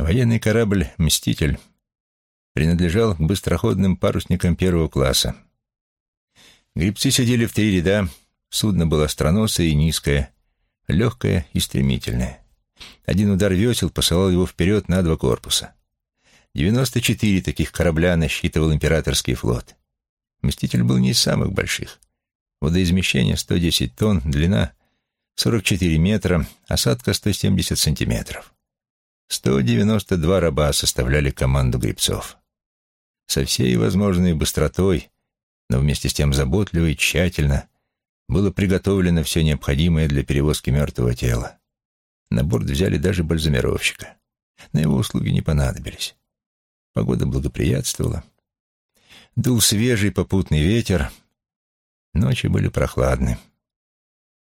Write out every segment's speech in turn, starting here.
Военный корабль «Мститель» принадлежал к быстроходным парусникам первого класса. Гребцы сидели в три ряда, судно было остроносое и низкое, легкое и стремительное. Один удар весел посылал его вперед на два корпуса. 94 таких корабля насчитывал императорский флот. «Мститель» был не из самых больших. Водоизмещение 110 тонн, длина 44 метра, осадка 170 сантиметров. 192 раба составляли команду гребцов. Со всей возможной быстротой, но вместе с тем заботливо и тщательно, было приготовлено все необходимое для перевозки мертвого тела. На борт взяли даже бальзамировщика. На его услуги не понадобились. Погода благоприятствовала. Дул свежий попутный ветер. Ночи были прохладны.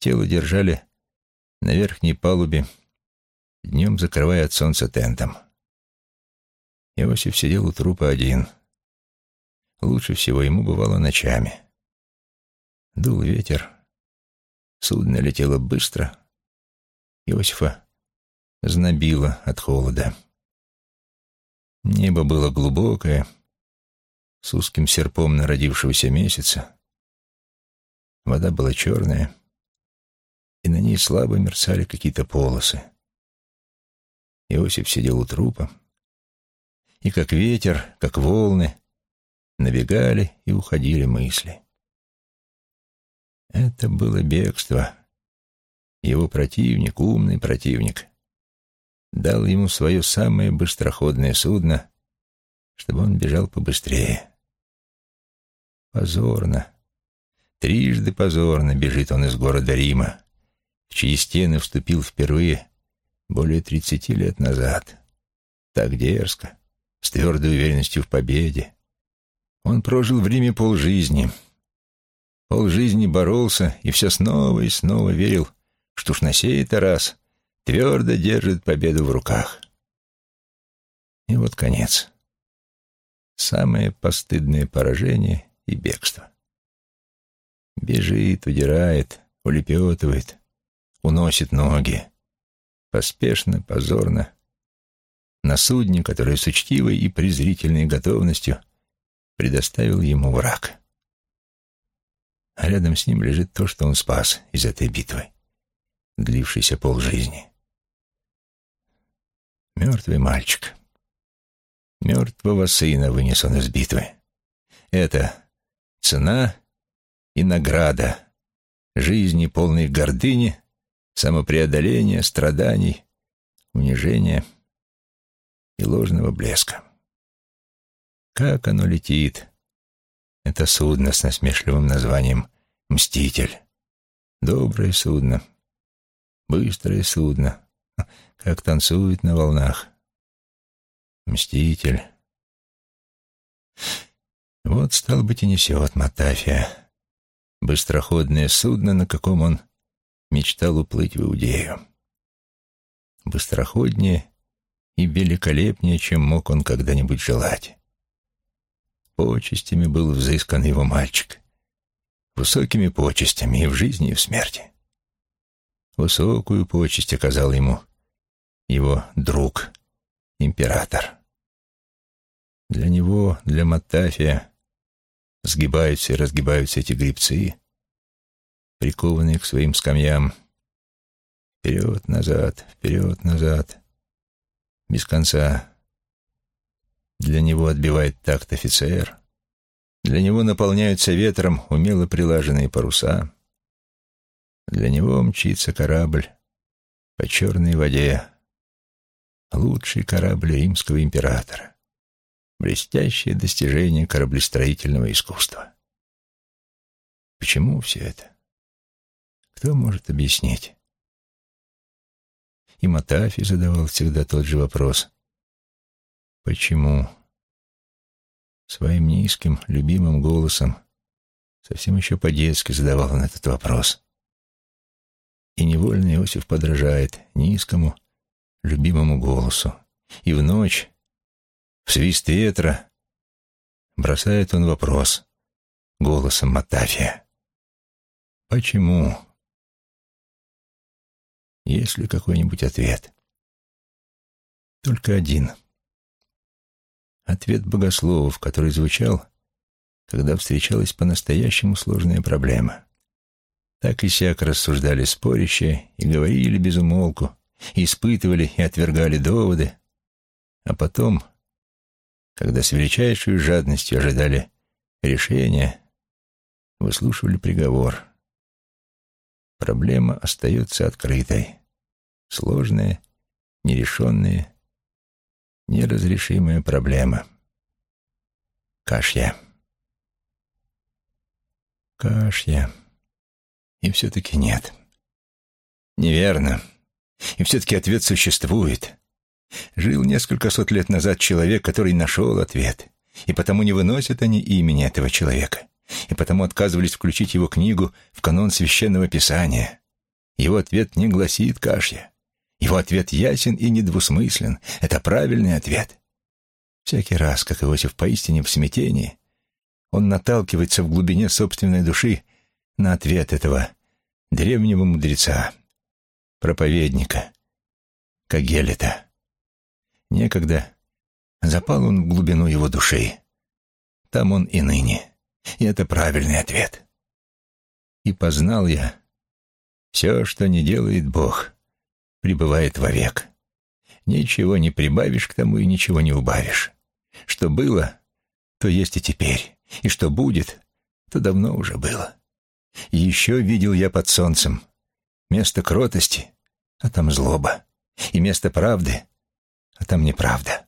Тело держали на верхней палубе днем закрывая от солнца тентом. Иосиф сидел у трупа один. Лучше всего ему бывало ночами. Дул ветер. Судно летело быстро. Иосифа знобило от холода. Небо было глубокое, с узким серпом народившегося месяца. Вода была черная, и на ней слабо мерцали какие-то полосы. Иосиф сидел у трупа, и как ветер, как волны, набегали и уходили мысли. Это было бегство. Его противник, умный противник, дал ему свое самое быстроходное судно, чтобы он бежал побыстрее. Позорно, трижды позорно бежит он из города Рима, в чьи стены вступил впервые более тридцати лет назад. Так дерзко, с твердой уверенностью в победе. Он прожил в Риме полжизни. Полжизни боролся и все снова и снова верил, что уж на сей-то раз твердо держит победу в руках. И вот конец. Самое постыдное поражение и бегство. Бежит, удирает, улепетывает, уносит ноги поспешно, позорно, на судне, которое с учтивой и презрительной готовностью предоставил ему враг. А рядом с ним лежит то, что он спас из этой битвы, длившейся полжизни. Мертвый мальчик. Мертвого сына вынес он из битвы. Это цена и награда жизни полной гордыни самопреодоления, страданий, унижения и ложного блеска. Как оно летит, это судно с насмешливым названием «Мститель». Доброе судно, быстрое судно, как танцует на волнах. Мститель. Вот, стал быть, и несет Матафия, быстроходное судно, на каком он мечтал уплыть в Иудею. Быстроходнее и великолепнее, чем мог он когда-нибудь желать. Почестями был взыскан его мальчик. Высокими почестями и в жизни, и в смерти. Высокую почесть оказал ему его друг, император. Для него, для Матафия, сгибаются и разгибаются эти грибцы — прикованные к своим скамьям. Вперед, назад, вперед, назад. Без конца. Для него отбивает такт офицер. Для него наполняются ветром умело прилаженные паруса. Для него мчится корабль по черной воде. Лучший корабль римского императора. Блестящее достижение кораблестроительного искусства. Почему все это? Кто может объяснить? И Матафи задавал всегда тот же вопрос. Почему? Своим низким, любимым голосом совсем еще по-детски задавал он этот вопрос. И невольно Иосиф подражает низкому, любимому голосу. И в ночь, в свист ветра, бросает он вопрос голосом Матафия. Почему? Есть ли какой-нибудь ответ? только один. Ответ богословов, который звучал, когда встречалась по-настоящему сложная проблема. Так и сяк рассуждали спорящие и говорили без умолку, испытывали и отвергали доводы, а потом, когда с величайшей жадностью ожидали решения, выслушивали приговор. Проблема остается открытой, сложная, нерешенная, неразрешимая проблема. Кашья. Кашья. И все-таки нет. Неверно. И все-таки ответ существует. Жил несколько сот лет назад человек, который нашел ответ, и потому не выносят они имени этого человека, и потому отказывались включить его книгу в канон священного писания. Его ответ не гласит кашья. Его ответ ясен и недвусмыслен. Это правильный ответ. Всякий раз, как Иосиф поистине в смятении, он наталкивается в глубине собственной души на ответ этого древнего мудреца, проповедника, Кагелета. Некогда запал он в глубину его души. Там он и ныне. И это правильный ответ. И познал я, все, что не делает Бог, пребывает вовек. Ничего не прибавишь к тому и ничего не убавишь. Что было, то есть и теперь. И что будет, то давно уже было. И еще видел я под солнцем место кротости, а там злоба, и место правды, а там неправда.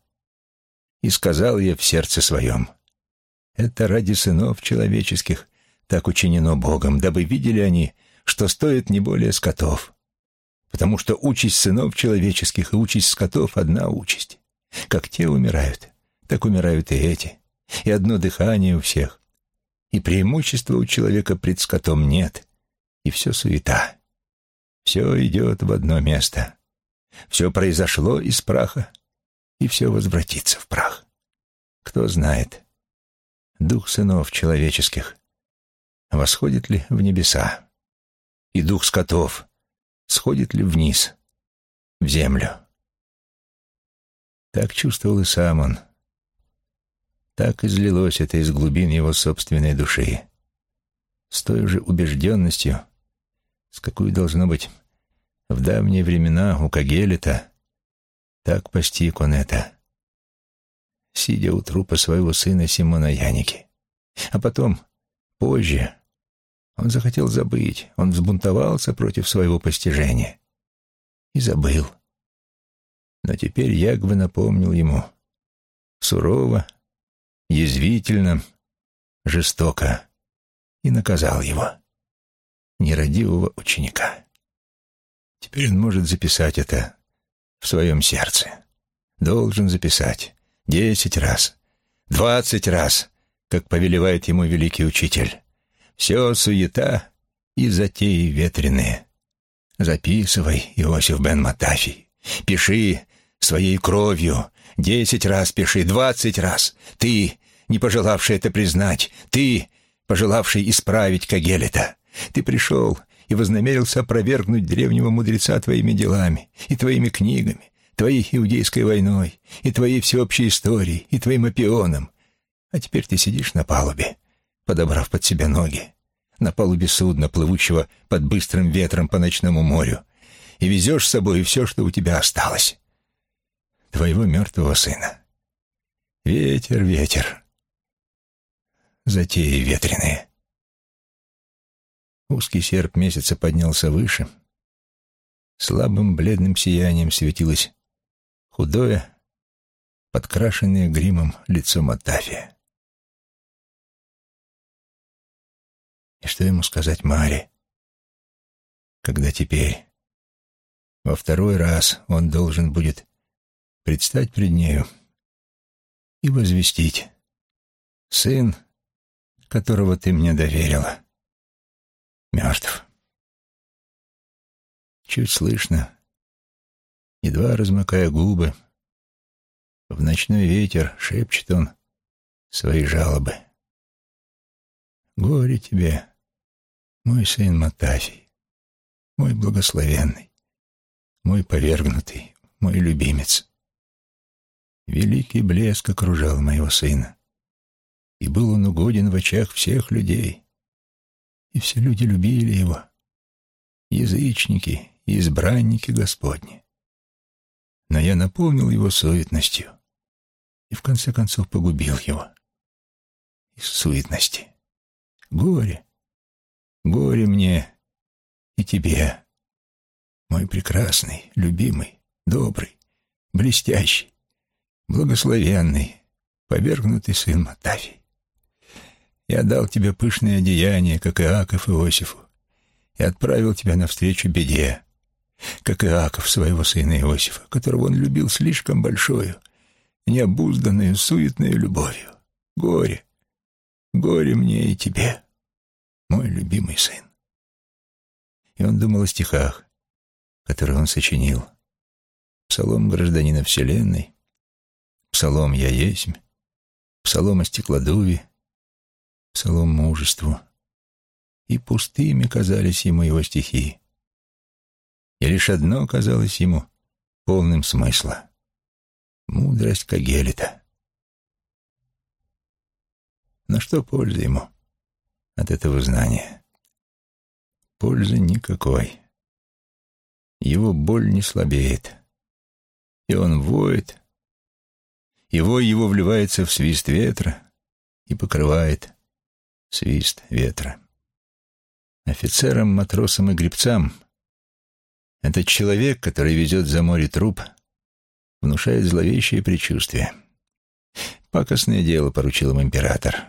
И сказал я в сердце своем, это ради сынов человеческих так учинено Богом, дабы видели они, что стоит не более скотов. Потому что участь сынов человеческих и участь скотов — одна участь. Как те умирают, так умирают и эти. И одно дыхание у всех. И преимущества у человека пред скотом нет. И все суета. Все идет в одно место. Все произошло из праха, и все возвратится в прах. Кто знает, дух сынов человеческих восходит ли в небеса, и дух скотов сходит ли вниз, в землю. Так чувствовал и сам он. Так излилось это из глубин его собственной души. С той же убежденностью, с какой должно быть в давние времена у Кагелета так постиг он это, сидя у трупа своего сына Симона Яники. А потом, позже, он захотел забыть, он взбунтовался против своего постижения и забыл. Но теперь Ягвы напомнил ему сурово, язвительно, жестоко и наказал его, нерадивого ученика. Теперь он может записать это в своем сердце. Должен записать десять раз, двадцать раз, как повелевает ему великий учитель. Все суета и затеи ветреные. Записывай, Иосиф бен Матафий. Пиши своей кровью. Десять раз пиши, двадцать раз. Ты, не пожелавший это признать. Ты, пожелавший исправить Кагелета. Ты пришел и вознамерился опровергнуть древнего мудреца твоими делами и твоими книгами, твоей иудейской войной, и твоей всеобщей историей, и твоим опионом. А теперь ты сидишь на палубе, подобрав под себя ноги, на палубе судна, плывущего под быстрым ветром по ночному морю, и везешь с собой все, что у тебя осталось. Твоего мертвого сына. Ветер, ветер. Затеи ветреные. Узкий серп месяца поднялся выше. Слабым бледным сиянием светилось худое, подкрашенное гримом лицо Матафия. И что ему сказать Маре, когда теперь, во второй раз, он должен будет предстать пред нею и возвестить «Сын, которого ты мне доверила» мертв. Чуть слышно, едва размыкая губы, в ночной ветер шепчет он свои жалобы. Горе тебе, мой сын Матафий, мой благословенный, мой повергнутый, мой любимец. Великий блеск окружал моего сына, и был он угоден в очах всех людей. И все люди любили его, язычники и избранники Господни. Но я наполнил его суетностью и в конце концов погубил его. Из суетности. Горе, горе мне и тебе, мой прекрасный, любимый, добрый, блестящий, благословенный, повергнутый сын Матафий. Я дал тебе пышное одеяние, как Иаков Иосифу, и отправил тебя навстречу беде, как Иаков своего сына Иосифа, которого он любил слишком большою, необузданную, суетной любовью. Горе, горе мне и тебе, мой любимый сын. И он думал о стихах, которые он сочинил. Псалом гражданина Вселенной, псалом «Я есмь», псалом о стеклодуве, псалом мужеству. И пустыми казались ему его стихи. И лишь одно казалось ему полным смысла — мудрость Кагелита. Но что пользы ему от этого знания? Пользы никакой. Его боль не слабеет. И он воет, и вой его вливается в свист ветра и покрывает свист ветра. Офицерам, матросам и гребцам этот человек, который везет за море труп, внушает зловещее предчувствие. Пакостное дело поручил им император.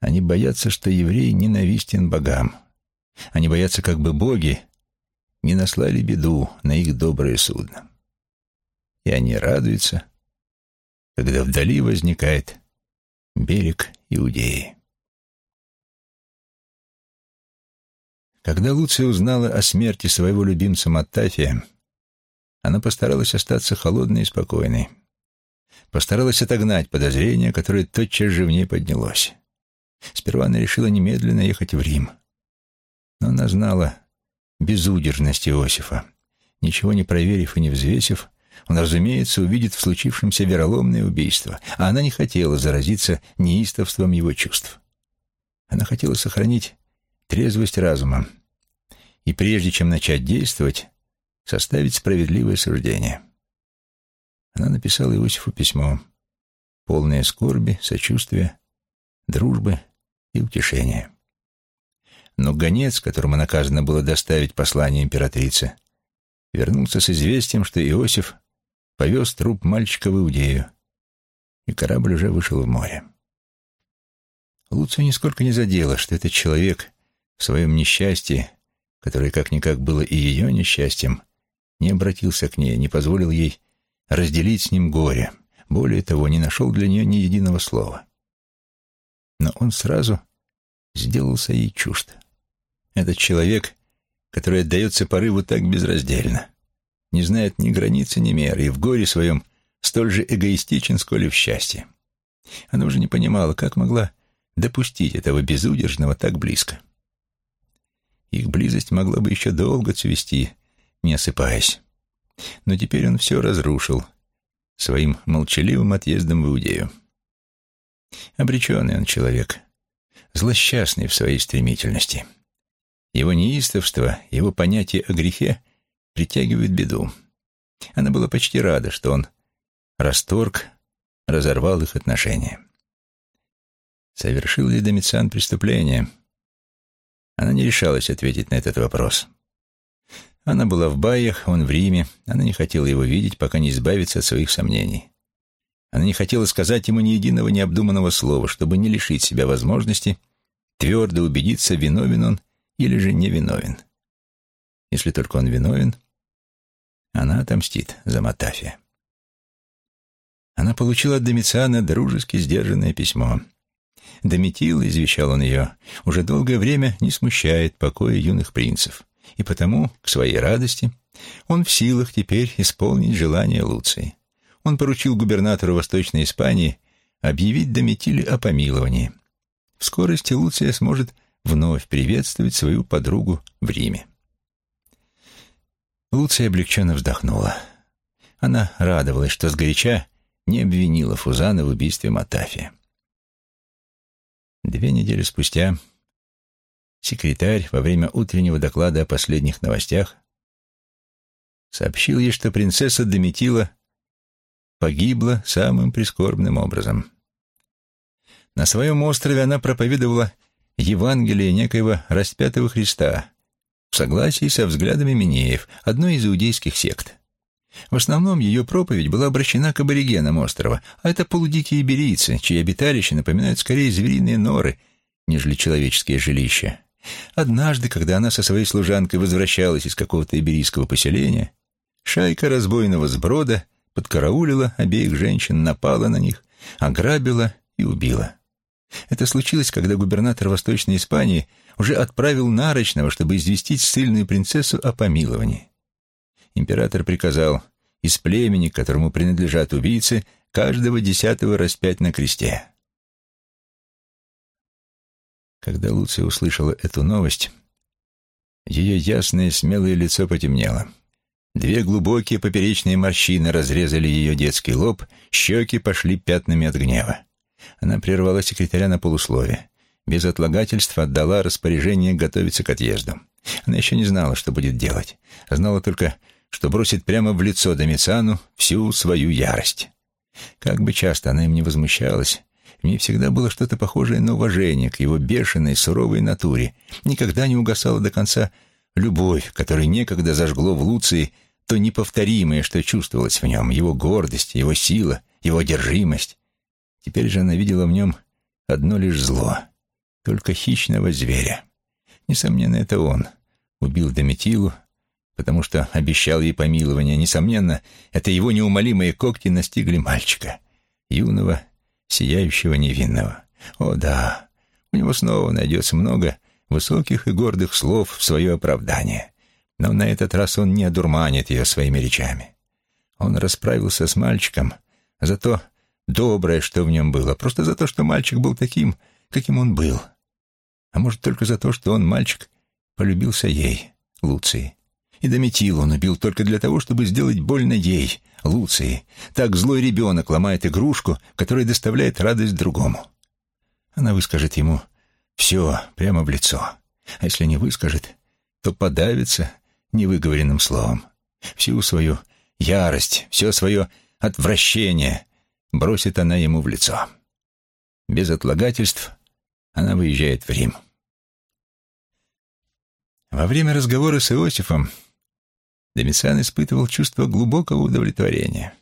Они боятся, что еврей ненавистен богам. Они боятся, как бы боги не наслали беду на их доброе судно. И они радуются, когда вдали возникает берег Иудеи. Когда Луция узнала о смерти своего любимца Маттафия, она постаралась остаться холодной и спокойной. Постаралась отогнать подозрение, которое тотчас же в ней поднялось. Сперва она решила немедленно ехать в Рим. Но она знала, безудержность Иосифа. Ничего не проверив и не взвесив, он, разумеется, увидит в случившемся вероломное убийство, а она не хотела заразиться неистовством его чувств. Она хотела сохранить трезвость разума и, прежде чем начать действовать, составить справедливое суждение. Она написала Иосифу письмо, полное скорби, сочувствия, дружбы и утешения. Но гонец, которому наказано было доставить послание императрице, вернулся с известием, что Иосиф повез труп мальчика в Иудею, и корабль уже вышел в море. Луцию нисколько не задело, что этот человек в своем несчастье, которое как-никак было и ее несчастьем, не обратился к ней, не позволил ей разделить с ним горе, более того, не нашел для нее ни единого слова. Но он сразу сделался ей чужд. Этот человек, который отдается порыву так безраздельно, не знает ни границы, ни меры, и в горе своем столь же эгоистичен, сколь и в счастье. Она уже не понимала, как могла допустить этого безудержного так близко. Их близость могла бы еще долго цвести, не осыпаясь. Но теперь он все разрушил своим молчаливым отъездом в Иудею. Обреченный он человек, злосчастный в своей стремительности. Его неистовство, его понятие о грехе притягивают беду. Она была почти рада, что он расторг, разорвал их отношения. Совершил ли Домициан преступление? Она не решалась ответить на этот вопрос. Она была в Баях, он в Риме, она не хотела его видеть, пока не избавится от своих сомнений. Она не хотела сказать ему ни единого необдуманного слова, чтобы не лишить себя возможности твердо убедиться, виновен он или же невиновен. Если только он виновен, она отомстит за Матафия. Она получила от Домициана дружески сдержанное письмо. Дометил, извещал он ее, уже долгое время не смущает покоя юных принцев, и потому, к своей радости, он в силах теперь исполнить желание Луции. Он поручил губернатору Восточной Испании объявить Дометиле о помиловании. В скорости Луция сможет вновь приветствовать свою подругу в Риме. Луция облегченно вздохнула. Она радовалась, что сгоряча не обвинила Фузана в убийстве Матафия. Две недели спустя секретарь во время утреннего доклада о последних новостях сообщил ей, что принцесса Дометила погибла самым прискорбным образом. На своем острове она проповедовала Евангелие некоего распятого Христа в согласии со взглядами Минеев, одной из иудейских сект. В основном ее проповедь была обращена к аборигенам острова, а это полудикие иберийцы, чьи обиталища напоминают скорее звериные норы, нежели человеческие жилища. Однажды, когда она со своей служанкой возвращалась из какого-то иберийского поселения, шайка разбойного сброда подкараулила обеих женщин, напала на них, ограбила и убила. Это случилось, когда губернатор Восточной Испании уже отправил Нарочного, чтобы известить ссыльную принцессу о помиловании. Император приказал из племени, которому принадлежат убийцы, каждого десятого распять на кресте. Когда Луция услышала эту новость, ее ясное смелое лицо потемнело. Две глубокие поперечные морщины разрезали ее детский лоб, щеки пошли пятнами от гнева. Она прервала секретаря на полуслове. Без отлагательства отдала распоряжение готовиться к отъезду. Она еще не знала, что будет делать. Знала только, что бросит прямо в лицо Домициану всю свою ярость. Как бы часто она им не возмущалась, в ней всегда было что-то похожее на уважение к его бешеной, суровой натуре. Никогда не угасала до конца любовь, которой некогда зажгло в Луции то неповторимое, что чувствовалось в нем, его гордость, его сила, его одержимость. Теперь же она видела в нем одно лишь зло, только хищного зверя. Несомненно, это он убил Дометилу, потому что обещал ей помилование. Несомненно, это его неумолимые когти настигли мальчика, юного, сияющего невинного. О да, у него снова найдется много высоких и гордых слов в свое оправдание. Но на этот раз он не одурманит ее своими речами. Он расправился с мальчиком за то, доброе, что в нем было, просто за то, что мальчик был таким, каким он был. А может, только за то, что он, мальчик, полюбился ей, Луции. И Дометилу он убил только для того, чтобы сделать больно ей, Луции. Так злой ребенок ломает игрушку, которая доставляет радость другому. Она выскажет ему все прямо в лицо. А если не выскажет, то подавится невыговоренным словом. Всю свою ярость, все свое отвращение бросит она ему в лицо. Без отлагательств она выезжает в Рим. Во время разговора с Иосифом Домициан испытывал чувство глубокого удовлетворения.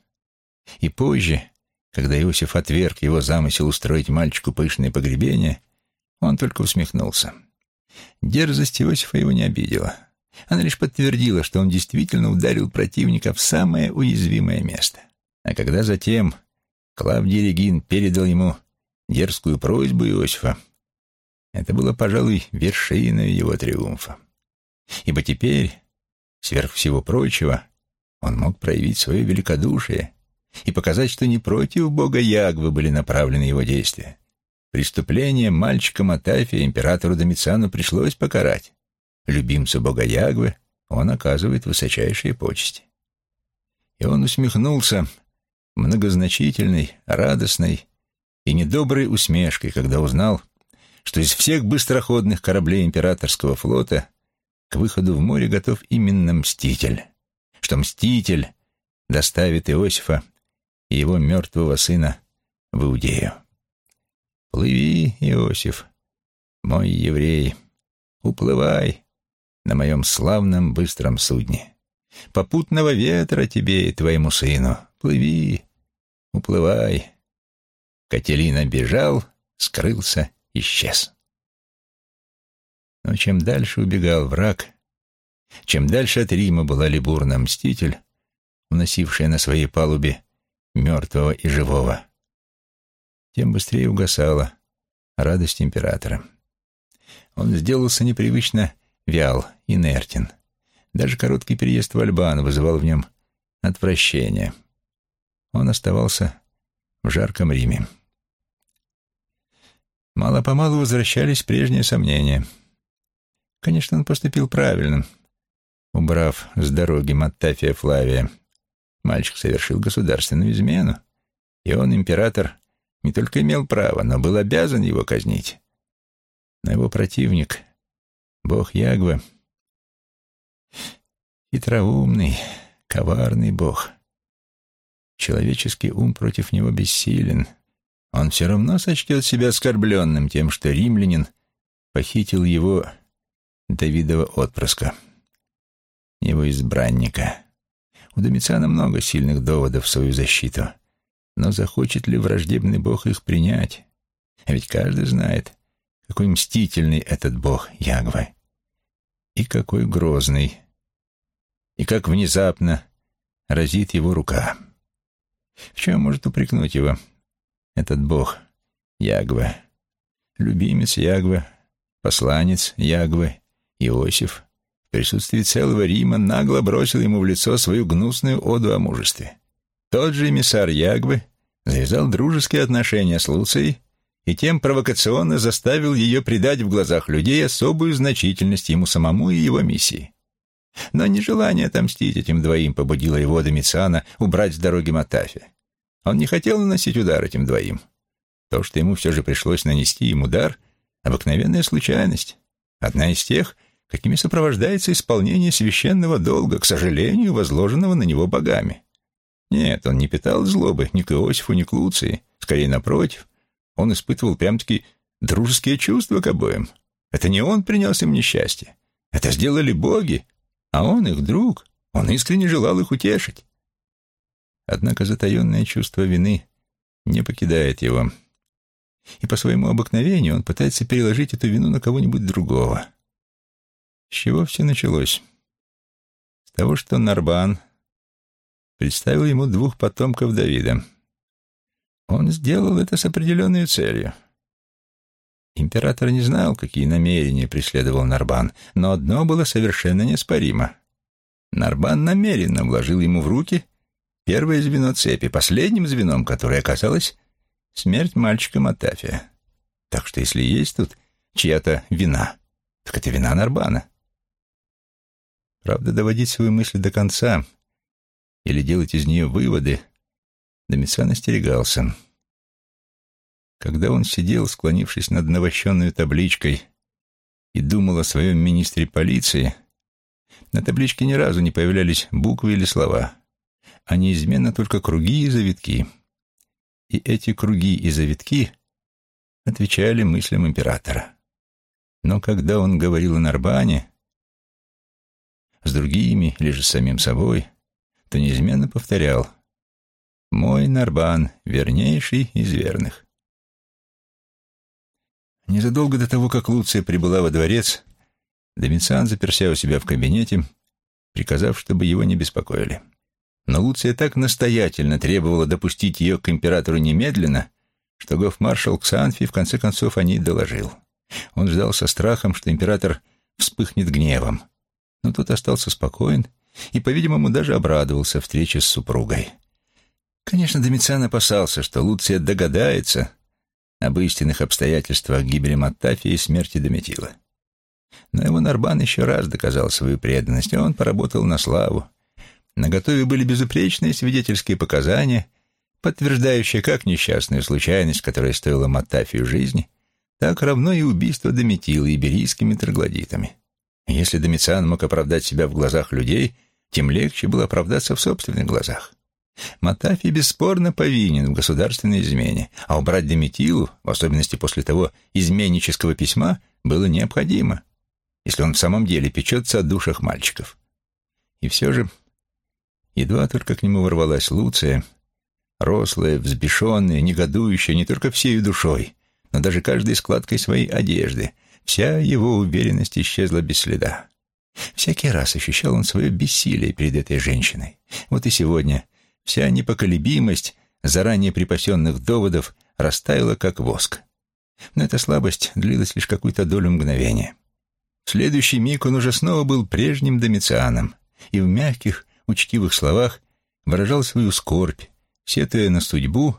И позже, когда Иосиф отверг его замысел устроить мальчику пышное погребение, он только усмехнулся. Дерзость Иосифа его не обидела. Она лишь подтвердила, что он действительно ударил противника в самое уязвимое место. А когда затем Клавдий Регин передал ему дерзкую просьбу Иосифа. Это было, пожалуй, вершиной его триумфа. Ибо теперь, сверх всего прочего, он мог проявить свое великодушие и показать, что не против бога Ягвы были направлены его действия. Преступление мальчика Матафия императору Домициану пришлось покарать. Любимцу бога Ягвы он оказывает высочайшие почести. И он усмехнулся, многозначительной, радостной и недоброй усмешкой, когда узнал, что из всех быстроходных кораблей императорского флота к выходу в море готов именно Мститель, что Мститель доставит Иосифа и его мертвого сына в Иудею. «Плыви, Иосиф, мой еврей, уплывай на моем славном быстром судне. Попутного ветра тебе и твоему сыну, Плыви, уплывай. Кателина бежал, скрылся, исчез. Но чем дальше убегал враг, чем дальше от Рима была Либурна Мститель, уносившая на своей палубе мертвого и живого, тем быстрее угасала радость императора. Он сделался непривычно вял, инертен. Даже короткий переезд в Альбан вызывал в нем отвращение он оставался в жарком Риме. Мало-помалу возвращались прежние сомнения. Конечно, он поступил правильно, убрав с дороги Маттафия Флавия. Мальчик совершил государственную измену, И он, император, не только имел право, но был обязан его казнить. Но его противник, бог Ягва, хитроумный, коварный бог. Человеческий ум против него бессилен. Он все равно сочтет себя оскорбленным тем, что римлянин похитил его Давидова отпрыска, его избранника. У Домициана много сильных доводов в свою защиту, но захочет ли враждебный бог их принять? А ведь каждый знает, какой мстительный этот бог Ягвы и какой грозный, и как внезапно разит его рука. В чем может упрекнуть его этот бог Ягвы? Любимец Ягвы, посланец Ягвы, Иосиф, в присутствии целого Рима нагло бросил ему в лицо свою гнусную оду о мужестве. Тот же эмиссар Ягвы завязал дружеские отношения с Луцией и тем провокационно заставил ее придать в глазах людей особую значительность ему самому и его миссии. Но нежелание отомстить этим двоим побудило его Домициана убрать с дороги Матафи. Он не хотел наносить удар этим двоим. То, что ему все же пришлось нанести им удар — обыкновенная случайность. Одна из тех, какими сопровождается исполнение священного долга, к сожалению, возложенного на него богами. Нет, он не питал злобы ни к Иосифу, ни к Луции. Скорее, напротив, он испытывал прям-таки дружеские чувства к обоим. Это не он принес им несчастье. Это сделали боги, а он их друг. Он искренне желал их утешить. Однако затаенное чувство вины не покидает его. И по своему обыкновению он пытается переложить эту вину на кого-нибудь другого. С чего все началось? С того, что Нарбан представил ему двух потомков Давида. Он сделал это с определенной целью. Император не знал, какие намерения преследовал Нарбан, но одно было совершенно неоспоримо. Нарбан намеренно вложил ему в руки первое звено цепи, последним звеном которое оказалось смерть мальчика Матафия. Так что если есть тут чья-то вина, так это вина Нарбана. Правда, доводить свои мысли до конца или делать из нее выводы Домициан остерегался. Когда он сидел, склонившись над навощенной табличкой, и думал о своем министре полиции, на табличке ни разу не появлялись буквы или слова, а неизменно только круги и завитки. И эти круги и завитки отвечали мыслям императора. Но когда он говорил о Нарбане, с другими или же с самим собой, то неизменно повторял «Мой Нарбан, вернейший из верных». Незадолго до того, как Луция прибыла во дворец, Домициан заперся у себя в кабинете, приказав, чтобы его не беспокоили. Но Луция так настоятельно требовала допустить ее к императору немедленно, что гофмаршал Ксанфи в конце концов о ней доложил. Он ждал со страхом, что император вспыхнет гневом, но тот остался спокоен и, по-видимому, даже обрадовался встрече с супругой. Конечно, Домициан опасался, что Луция догадается об истинных обстоятельствах гибели Маттафия и смерти Дометила. Но его Нарбан еще раз доказал свою преданность, и он поработал на славу. На готове были безупречные свидетельские показания, подтверждающие как несчастную случайность, которая стоила Маттафию жизни, так равно и убийство Дометила иберийскими троглодитами. Если Домициан мог оправдать себя в глазах людей, тем легче было оправдаться в собственных глазах. Матафий бесспорно повинен в государственной измене, а убрать Дометилу, в особенности после того изменнического письма, было необходимо, если он в самом деле печется о душах мальчиков. И все же, едва только к нему ворвалась Луция, рослая, взбешенная, негодующая не только всею душой, но даже каждой складкой своей одежды, Вся его уверенность исчезла без следа. Всякий раз ощущал он свое бессилие перед этой женщиной. Вот и сегодня вся непоколебимость заранее припасенных доводов растаяла, как воск. Но эта слабость длилась лишь какую-то долю мгновения. В следующий миг он уже снова был прежним Домицианом и в мягких, учтивых словах выражал свою скорбь, сетуя на судьбу,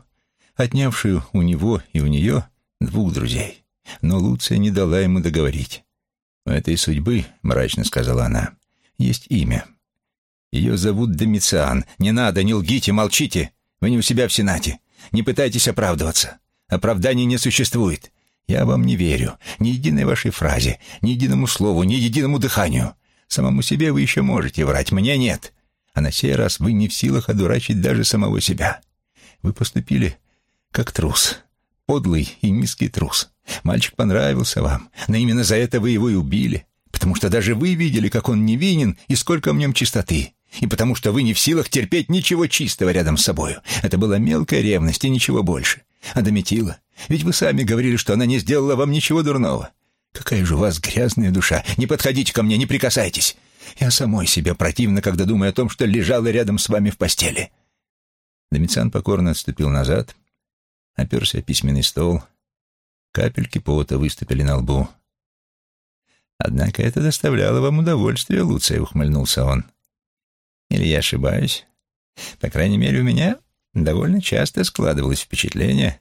отнявшую у него и у нее двух друзей. Но Луция не дала ему договорить. «У этой судьбы, — мрачно сказала она, — есть имя. Ее зовут Домициан. Не надо, не лгите, молчите. Вы не у себя в Сенате. Не пытайтесь оправдываться. Оправданий не существует. Я вам не верю. Ни единой вашей фразе, ни единому слову, ни единому дыханию. Самому себе вы еще можете врать, мне нет. А на сей раз вы не в силах одурачить даже самого себя. Вы поступили как трус. Подлый и низкий трус. Мальчик понравился вам, но именно за это вы его и убили. Потому что даже вы видели, как он невинен и сколько в нем чистоты. И потому что вы не в силах терпеть ничего чистого рядом с собою. Это была мелкая ревность и ничего больше. А Дометила? Ведь вы сами говорили, что она не сделала вам ничего дурного. Какая же у вас грязная душа. Не подходите ко мне, не прикасайтесь. Я самой себе противно, когда думаю о том, что лежала рядом с вами в постели. Домициан покорно отступил назад, оперся письменный стол. Капельки пота выступили на лбу. «Однако это доставляло вам удовольствие, Луция», — ухмыльнулся он. «Или я ошибаюсь? По крайней мере, у меня довольно часто складывалось впечатление,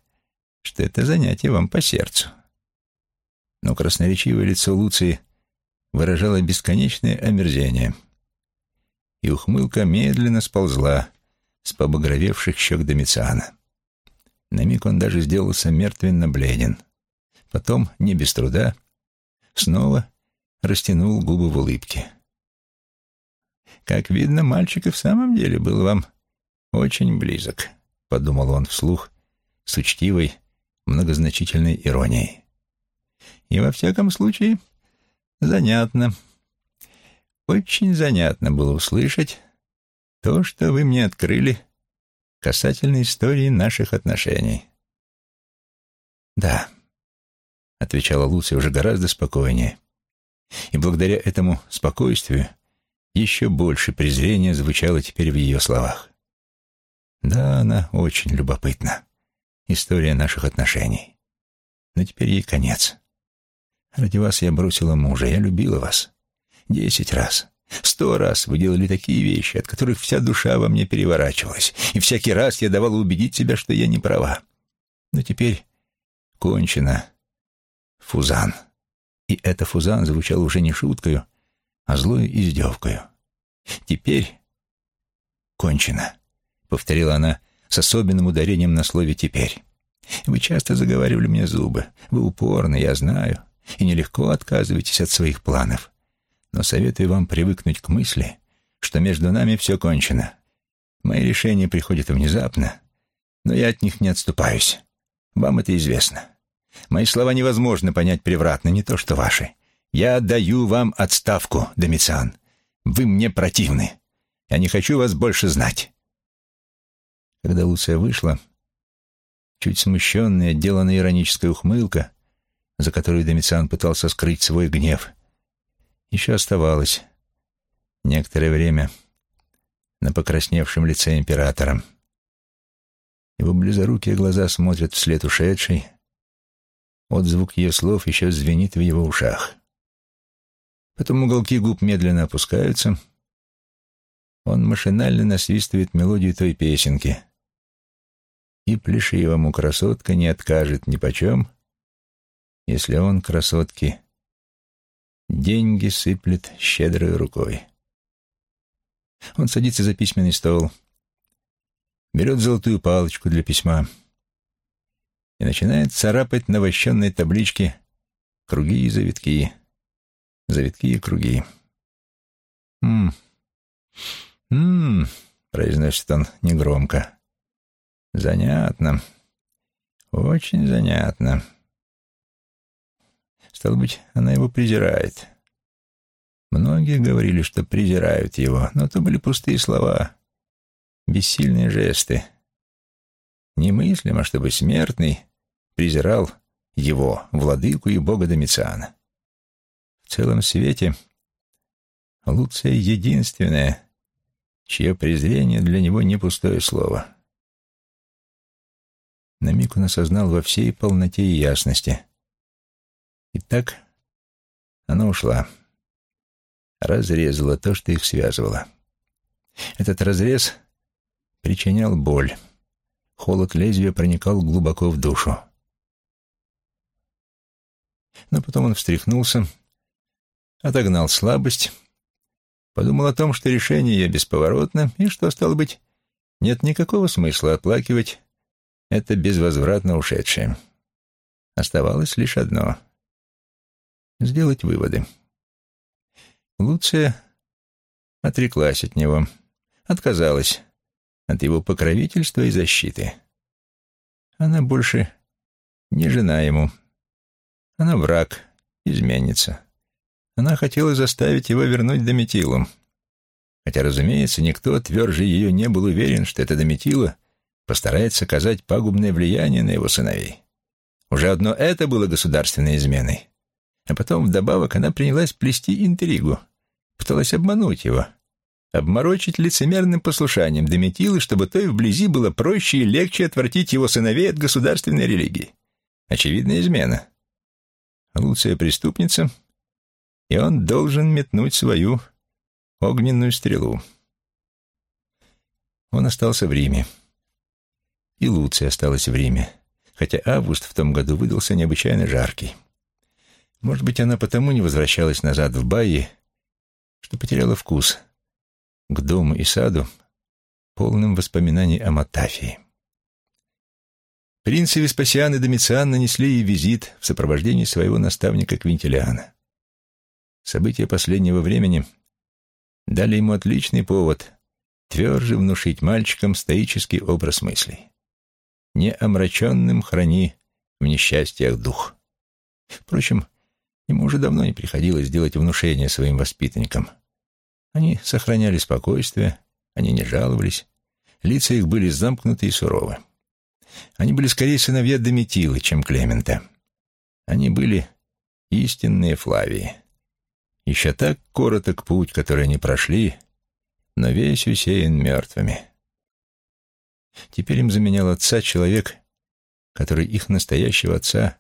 что это занятие вам по сердцу». Но красноречивое лицо Луции выражало бесконечное омерзение, и ухмылка медленно сползла с побагровевших щек Домициана. На миг он даже сделался мертвенно бледен. Потом, не без труда, снова растянул губы в улыбке. «Как видно, мальчик и в самом деле был вам очень близок», — подумал он вслух с учтивой, многозначительной иронией. «И во всяком случае, занятно, очень занятно было услышать то, что вы мне открыли касательно истории наших отношений». «Да», — отвечала Луция уже гораздо спокойнее. И благодаря этому спокойствию еще больше презрения звучало теперь в ее словах. Да, она очень любопытна. История наших отношений. Но теперь ей конец. Ради вас я бросила мужа, я любила вас. Десять раз. Сто раз вы делали такие вещи, от которых вся душа во мне переворачивалась, и всякий раз я давала убедить себя, что я не права. Но теперь кончено. Фузан. И это Фузан звучал уже не шуткою, а злой издевкою. «Теперь кончено», — повторила она с особенным ударением на слове «теперь». «Вы часто заговаривали мне зубы. Вы упорны, я знаю, и нелегко отказываетесь от своих планов. Но советую вам привыкнуть к мысли, что между нами все кончено. Мои решения приходят внезапно, но я от них не отступаюсь. Вам это известно. Мои слова невозможно понять превратно, не то что ваши. Я даю вам отставку, Домициан. Вы мне противны. Я не хочу вас больше знать. Когда Луция вышла, чуть смущенная, отделанная ироническая ухмылка, за которую Домициан пытался скрыть свой гнев, еще оставалась некоторое время на покрасневшем лице императора. Его близорукие глаза смотрят вслед ушедшей, Отзвук ее слов еще звенит в его ушах. Потом уголки губ медленно опускаются. Он машинально насвистывает мелодию той песенки. И плешивому красотка не откажет ни почем, если он, красотки, деньги сыплет щедрой рукой. Он садится за письменный стол, берет золотую палочку для письма — и начинает царапать на вощенной табличке круги и завитки, завитки и круги. «М-м-м», произносит он негромко. «Занятно, очень занятно». Стало быть, она его презирает. Многие говорили, что презирают его, но то были пустые слова, бессильные жесты. Немыслимо, чтобы смертный презирал его, владыку и бога Домициана. В целом свете Луция единственная, чье презрение для него не пустое слово. На миг он осознал во всей полноте и ясности. И так она ушла. Разрезала то, что их связывало. Этот разрез причинял боль. Холод лезвия проникал глубоко в душу. Но потом он встряхнулся, отогнал слабость, подумал о том, что решение ее бесповоротно, и что, стало быть, нет никакого смысла оплакивать это безвозвратно ушедшее. Оставалось лишь одно — сделать выводы. Луция отреклась от него, отказалась от его покровительства и защиты. Она больше не жена ему. Она враг, изменница. Она хотела заставить его вернуть Дометилу. Хотя, разумеется, никто тверже ее не был уверен, что эта Дометила постарается оказать пагубное влияние на его сыновей. Уже одно это было государственной изменой. А потом, вдобавок, она принялась плести интригу, пыталась обмануть его, обморочить лицемерным послушанием Дометилы, чтобы той вблизи было проще и легче отвратить его сыновей от государственной религии. Очевидная измена. Луция преступница, и он должен метнуть свою огненную стрелу. Он остался в Риме. И Луция осталась в Риме, хотя август в том году выдался необычайно жаркий. Может быть, она потому не возвращалась назад в Баи, что потеряла вкус к дому и саду, полным воспоминаний о Матафии. Принцы Веспасиан и Домициан нанесли ей визит в сопровождении своего наставника Квинтилиана. События последнего времени дали ему отличный повод тверже внушить мальчикам стоический образ мыслей. Не омраченным храни в несчастьях дух. Впрочем, ему уже давно не приходилось делать внушения своим воспитанникам. Они сохраняли спокойствие, они не жаловались, лица их были замкнуты и суровы. Они были скорее сыновья Дометилы, чем Клемента. Они были истинные Флавии. Еще так короток путь, который они прошли, но весь усеян мертвыми. Теперь им заменял отца человек, который их настоящего отца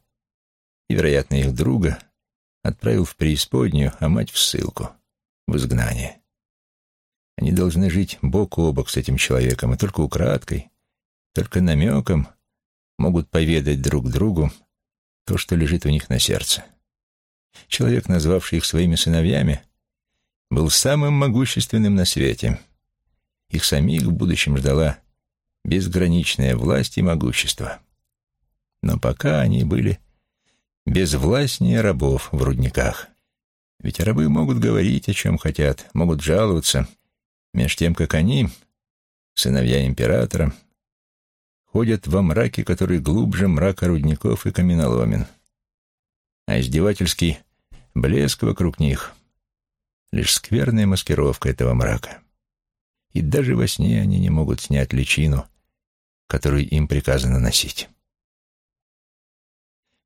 и, вероятно, их друга отправил в преисподнюю, а мать в ссылку, в изгнание. Они должны жить бок о бок с этим человеком, и только украдкой, только намеком могут поведать друг другу то, что лежит у них на сердце. Человек, назвавший их своими сыновьями, был самым могущественным на свете. Их самих в будущем ждала безграничная власть и могущество. Но пока они были безвластнее рабов в рудниках. Ведь рабы могут говорить, о чем хотят, могут жаловаться, меж тем, как они, сыновья императора, ходят во мраке, который глубже мрака рудников и каменоломен. А издевательский блеск вокруг них — лишь скверная маскировка этого мрака. И даже во сне они не могут снять личину, которую им приказано носить.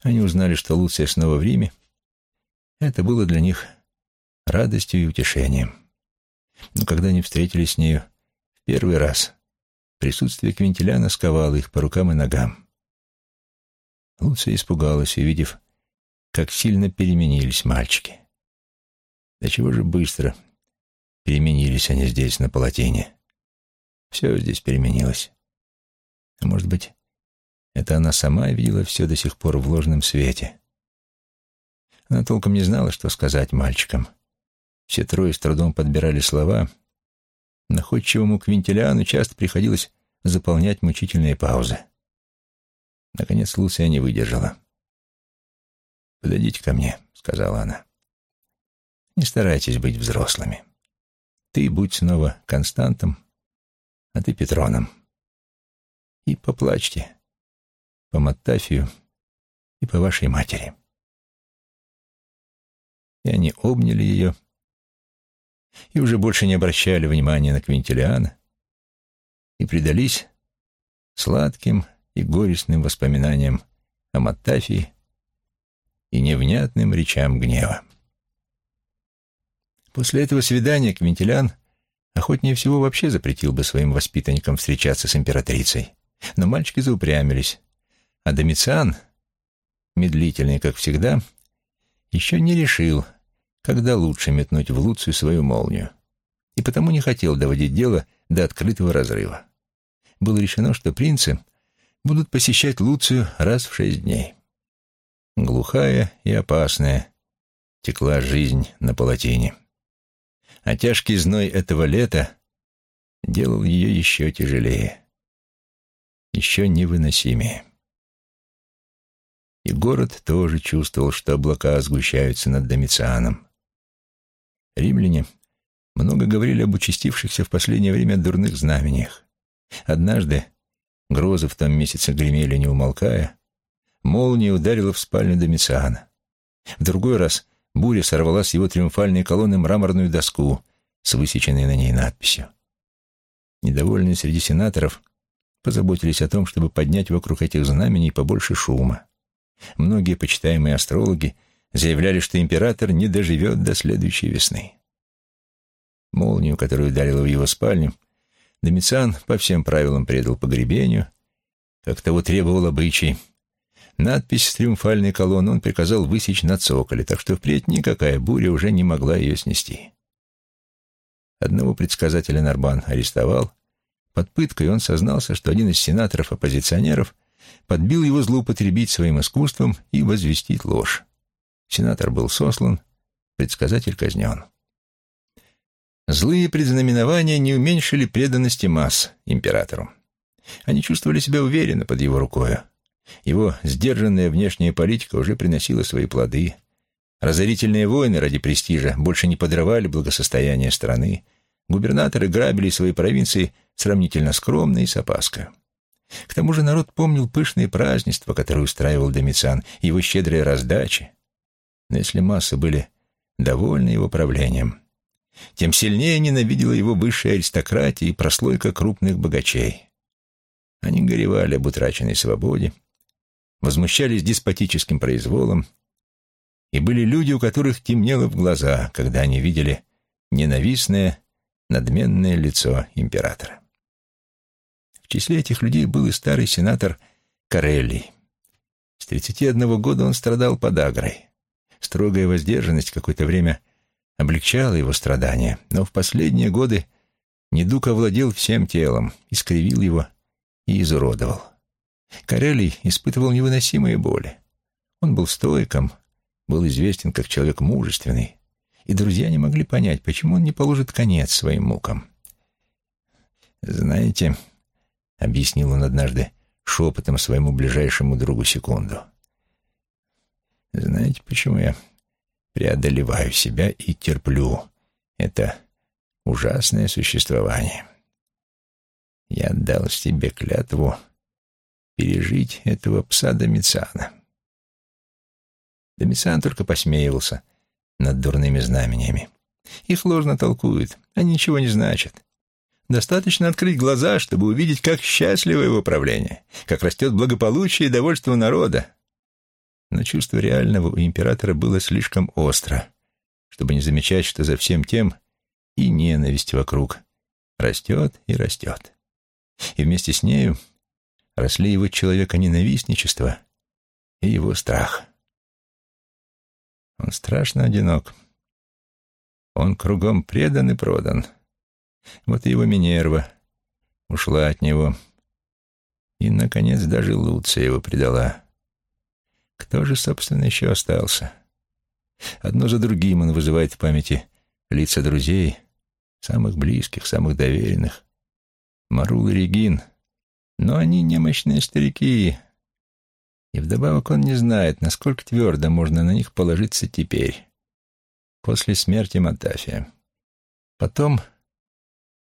Они узнали, что Луция снова в Риме. Это было для них радостью и утешением. Но когда они встретились с нею в первый раз, Присутствие Квинтиляна сковало их по рукам и ногам. Луция испугалась, увидев, как сильно переменились мальчики. Да чего же быстро переменились они здесь, на палатине. Все здесь переменилось. А может быть, это она сама видела все до сих пор в ложном свете. Она толком не знала, что сказать мальчикам. Все трое с трудом подбирали слова — Находчивому Квинтилиану часто приходилось заполнять мучительные паузы. Наконец Луция не выдержала. «Подойдите ко мне», — сказала она. «Не старайтесь быть взрослыми. Ты будь снова Константом, а ты Петроном. И поплачьте по Маттафию и по вашей матери». И они обняли ее, — и уже больше не обращали внимания на Квинтилиана и предались сладким и горестным воспоминаниям о Маттафии и невнятным речам гнева. После этого свидания Квинтилиан охотнее всего вообще запретил бы своим воспитанникам встречаться с императрицей. Но мальчики заупрямились, а Домициан, медлительный, как всегда, еще не решил, когда лучше метнуть в Луцию свою молнию, и потому не хотел доводить дело до открытого разрыва. Было решено, что принцы будут посещать Луцию раз в шесть дней. Глухая и опасная текла жизнь на палатине. А тяжкий зной этого лета делал ее еще тяжелее. еще невыносимее. И город тоже чувствовал, что облака сгущаются над Домицианом. Римляне много говорили об участившихся в последнее время дурных знамениях. Однажды грозы в том месяце гремели, не умолкая, молния ударила в спальню Домициана. В другой раз буря сорвала с его триумфальной колонны мраморную доску с высеченной на ней надписью. Недовольные среди сенаторов позаботились о том, чтобы поднять вокруг этих знамений побольше шума. Многие почитаемые астрологи заявляли, что император не доживет до следующей весны. Молнию, которую ударила в его спальню, Домициан по всем правилам предал погребению, как того требовал обычай. Надпись с триумфальной колонны он приказал высечь на цоколе, так что впредь никакая буря уже не могла ее снести. Одного предсказателя Нарбан арестовал. Под пыткой он сознался, что один из сенаторов-оппозиционеров подбил его злоупотребить своим искусством и возвестить ложь. Сенатор был сослан, предсказатель казнен. Злые предзнаменования не уменьшили преданности масс императору. Они чувствовали себя уверенно под его рукою. Его сдержанная внешняя политика уже приносила свои плоды. Разорительные войны ради престижа больше не подрывали благосостояние страны. Губернаторы грабили свои провинции сравнительно скромно и с опаской. К тому же народ помнил пышные празднества, которые устраивал Домициан, его щедрые раздачи. Но если массы были довольны его правлением, тем сильнее ненавидела его высшая аристократия и прослойка крупных богачей. Они горевали об утраченной свободе, возмущались деспотическим произволом, и были люди, у которых темнело в глаза, когда они видели ненавистное, надменное лицо императора. В числе этих людей был и старый сенатор Карелли. С 31 года он страдал подагрой. Строгая воздержанность какое-то время облегчала его страдания, но в последние годы недуг овладел всем телом, искривил его и изуродовал. Карелий испытывал невыносимые боли. Он был стоиком, был известен как человек мужественный, и друзья не могли понять, почему он не положит конец своим мукам. «Знаете», — объяснил он однажды шепотом своему ближайшему другу секунду, «знаете, почему я преодолеваю себя и терплю это ужасное существование. Я дал себе клятву пережить этого пса Домициана. Домициан только посмеивался над дурными знамениями. Их ложно толкуют, они ничего не значат. Достаточно открыть глаза, чтобы увидеть, как счастливо его правление, как растет благополучие и довольство народа но чувство реального у императора было слишком остро, чтобы не замечать, что за всем тем и ненависть вокруг растет и растет. И вместе с нею росли его человека-ненавистничество и его страх. Он страшно одинок. Он кругом предан и продан. Вот и его Минерва ушла от него. И, наконец, даже Луция его предала. Кто же, собственно, еще остался? Одно за другим он вызывает в памяти лица друзей, самых близких, самых доверенных. Марул и Регин. Но они немощные старики. И вдобавок он не знает, насколько твердо можно на них положиться теперь, после смерти Матафия. Потом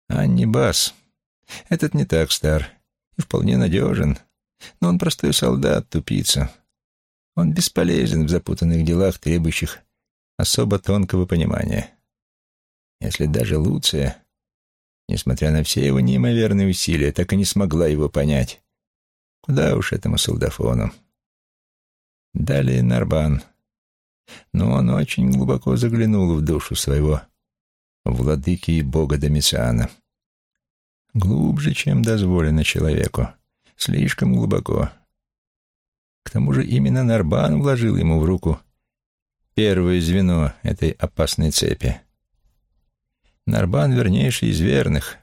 Анни Бас. Этот не так стар и вполне надежен, но он простой солдат, тупица. Он бесполезен в запутанных делах, требующих особо тонкого понимания. Если даже Луция, несмотря на все его неимоверные усилия, так и не смогла его понять, куда уж этому солдафону. Далее Нарбан. Но он очень глубоко заглянул в душу своего владыки и бога Домициана. Глубже, чем дозволено человеку. Слишком глубоко. К тому же именно Нарбан вложил ему в руку первое звено этой опасной цепи. Нарбан вернейший из верных,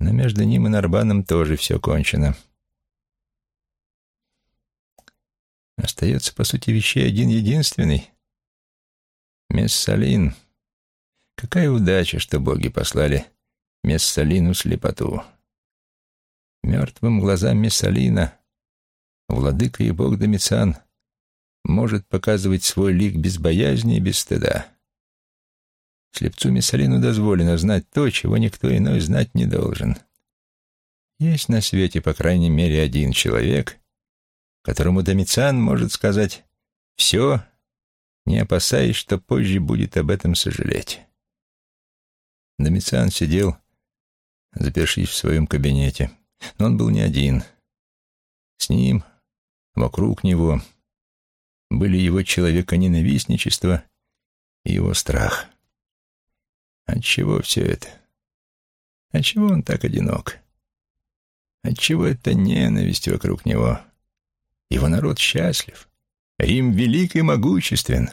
но между ним и Нарбаном тоже все кончено. Остается, по сути вещей, один единственный — Мессалин. Какая удача, что боги послали Мессалину слепоту. Мертвым глазам Мессалина владыка и бог Домициан может показывать свой лик без боязни и без стыда. Слепцу Мессалину дозволено знать то, чего никто иной знать не должен. Есть на свете, по крайней мере, один человек, которому Домициан может сказать «все», не опасаясь, что позже будет об этом сожалеть. Домициан сидел, запершись в своем кабинете, но он был не один. С ним, вокруг него, были его человеконенавистничество и его страх. Отчего все это? Отчего он так одинок? Отчего эта ненависть вокруг него? Его народ счастлив. Рим велик и могуществен.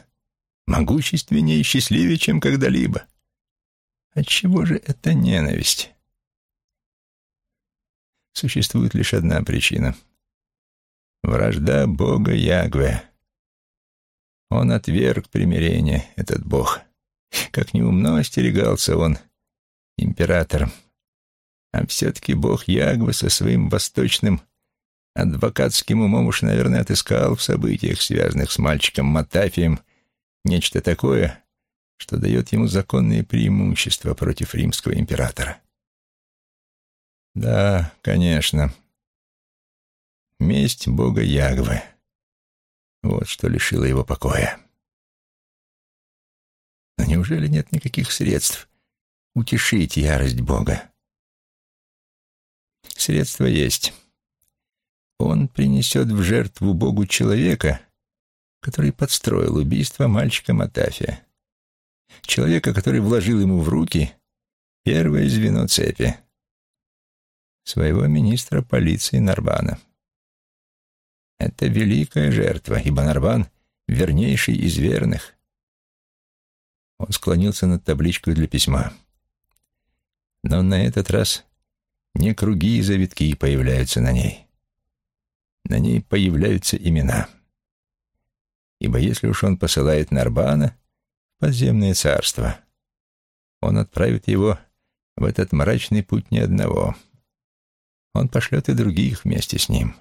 Могущественнее и счастливее, чем когда-либо. Отчего же эта ненависть? Существует лишь одна причина. Вражда Бога Ягве. Он отверг примирение, этот Бог. Как неумно остерегался он императором. А все-таки Бог Ягве со своим восточным адвокатским умом уж, наверное, отыскал в событиях, связанных с мальчиком Матафием, нечто такое, что дает ему законные преимущества против римского императора. Да, конечно. Месть бога Ягвы. Вот что лишило его покоя. Но неужели нет никаких средств утешить ярость Бога? Средства есть. Он принесет в жертву Богу человека, который подстроил убийство мальчика Матафия человека, который вложил ему в руки первое звено цепи, своего министра полиции Нарбана. Это великая жертва, ибо Нарбан — вернейший из верных. Он склонился над табличкой для письма. Но на этот раз не круги и завитки появляются на ней. На ней появляются имена. Ибо если уж он посылает Нарбана, подземное царство. Он отправит его в этот мрачный путь не одного. Он пошлет и других вместе с ним.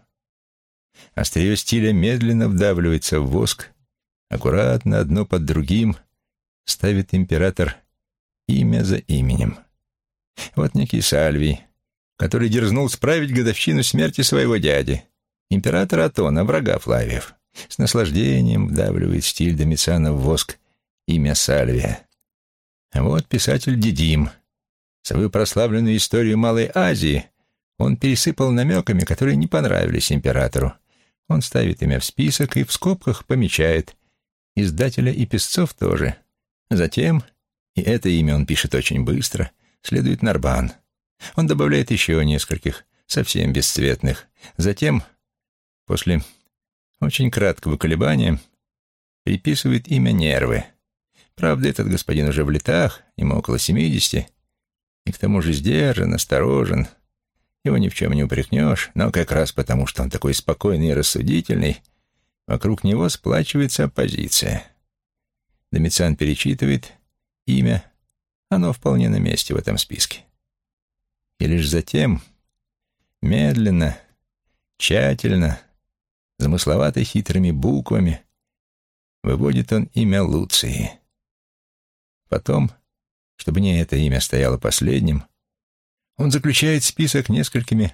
Острие стиля медленно вдавливается в воск, аккуратно, одно под другим, ставит император имя за именем. Вот некий Сальвий, который дерзнул справить годовщину смерти своего дяди, императора Атона, врага Флавиев. С наслаждением вдавливает стиль Домициана в воск, имя Сальвия. Вот писатель Дидим. Свою прославленную историю Малой Азии он пересыпал намеками, которые не понравились императору. Он ставит имя в список и в скобках помечает. Издателя и писцов тоже. Затем, и это имя он пишет очень быстро, следует Нарбан. Он добавляет еще нескольких, совсем бесцветных. Затем, после очень краткого колебания, приписывает имя Нервы — Правда, этот господин уже в летах, ему около семидесяти, и к тому же сдержан, осторожен. Его ни в чем не упрекнешь, но как раз потому, что он такой спокойный и рассудительный, вокруг него сплачивается оппозиция. Домициан перечитывает имя, оно вполне на месте в этом списке. И лишь затем, медленно, тщательно, замысловато хитрыми буквами, выводит он имя Луции. Потом, чтобы не это имя стояло последним, он заключает список несколькими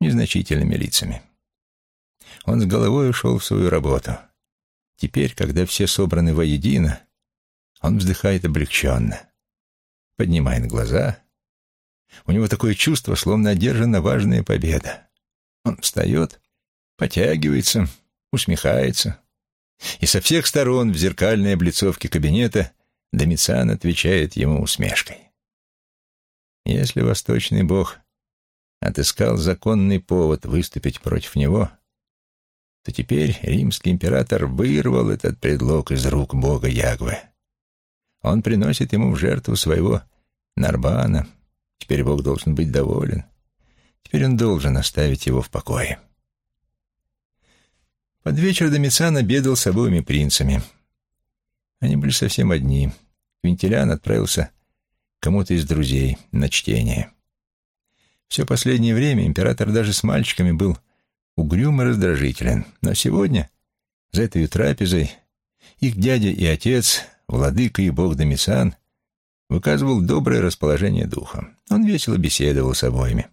незначительными лицами. Он с головой ушел в свою работу. Теперь, когда все собраны воедино, он вздыхает облегченно, поднимает глаза. У него такое чувство, словно одержана важная победа. Он встает, потягивается, усмехается. И со всех сторон в зеркальной облицовке кабинета — Домициан отвечает ему усмешкой. Если восточный бог отыскал законный повод выступить против него, то теперь римский император вырвал этот предлог из рук бога Ягве. Он приносит ему в жертву своего Нарбана. Теперь бог должен быть доволен. Теперь он должен оставить его в покое. Под вечер Домициан обедал с обоими принцами. Они были совсем одни — Квинтилиан отправился кому-то из друзей на чтение. Все последнее время император даже с мальчиками был угрюм и раздражителен. Но сегодня, за этой трапезой, их дядя и отец, владыка и бог Домисан, выказывал доброе расположение духа. Он весело беседовал с обоими.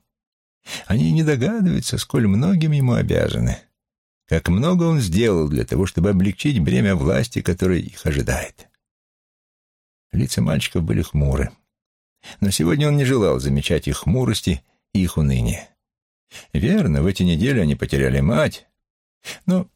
Они не догадываются, сколь многим ему обязаны. Как много он сделал для того, чтобы облегчить бремя власти, которое их ожидает. Лица мальчиков были хмуры. Но сегодня он не желал замечать их хмурости и их уныние. Верно, в эти недели они потеряли мать. Но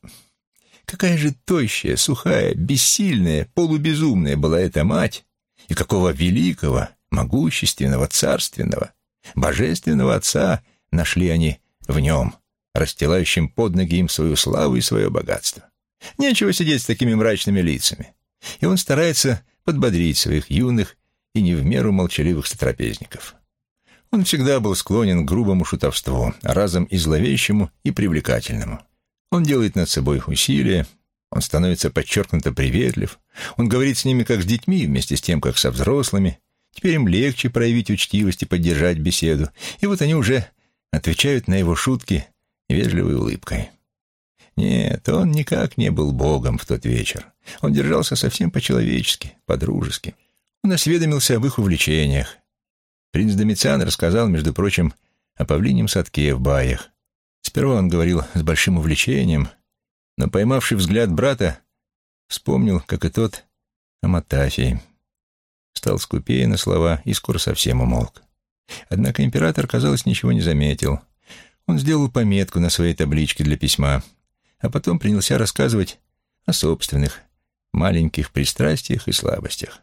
какая же тощая, сухая, бессильная, полубезумная была эта мать, и какого великого, могущественного, царственного, божественного отца нашли они в нем, расстилающим под ноги им свою славу и свое богатство. Нечего сидеть с такими мрачными лицами. И он старается подбодрить своих юных и не в меру молчаливых сотрапезников. Он всегда был склонен к грубому шутовству, разом и зловещему, и привлекательному. Он делает над собой усилия, он становится подчеркнуто приветлив, он говорит с ними как с детьми, вместе с тем, как со взрослыми. Теперь им легче проявить учтивость и поддержать беседу, и вот они уже отвечают на его шутки вежливой улыбкой. Нет, он никак не был богом в тот вечер. Он держался совсем по-человечески, по-дружески. Он осведомился об их увлечениях. Принц Домициан рассказал, между прочим, о павлинем садке в Баях. Сперва он говорил с большим увлечением, но, поймавший взгляд брата, вспомнил, как и тот, о Матафии. Стал скупее на слова и скоро совсем умолк. Однако император, казалось, ничего не заметил. Он сделал пометку на своей табличке для письма, а потом принялся рассказывать о собственных маленьких пристрастиях и слабостях.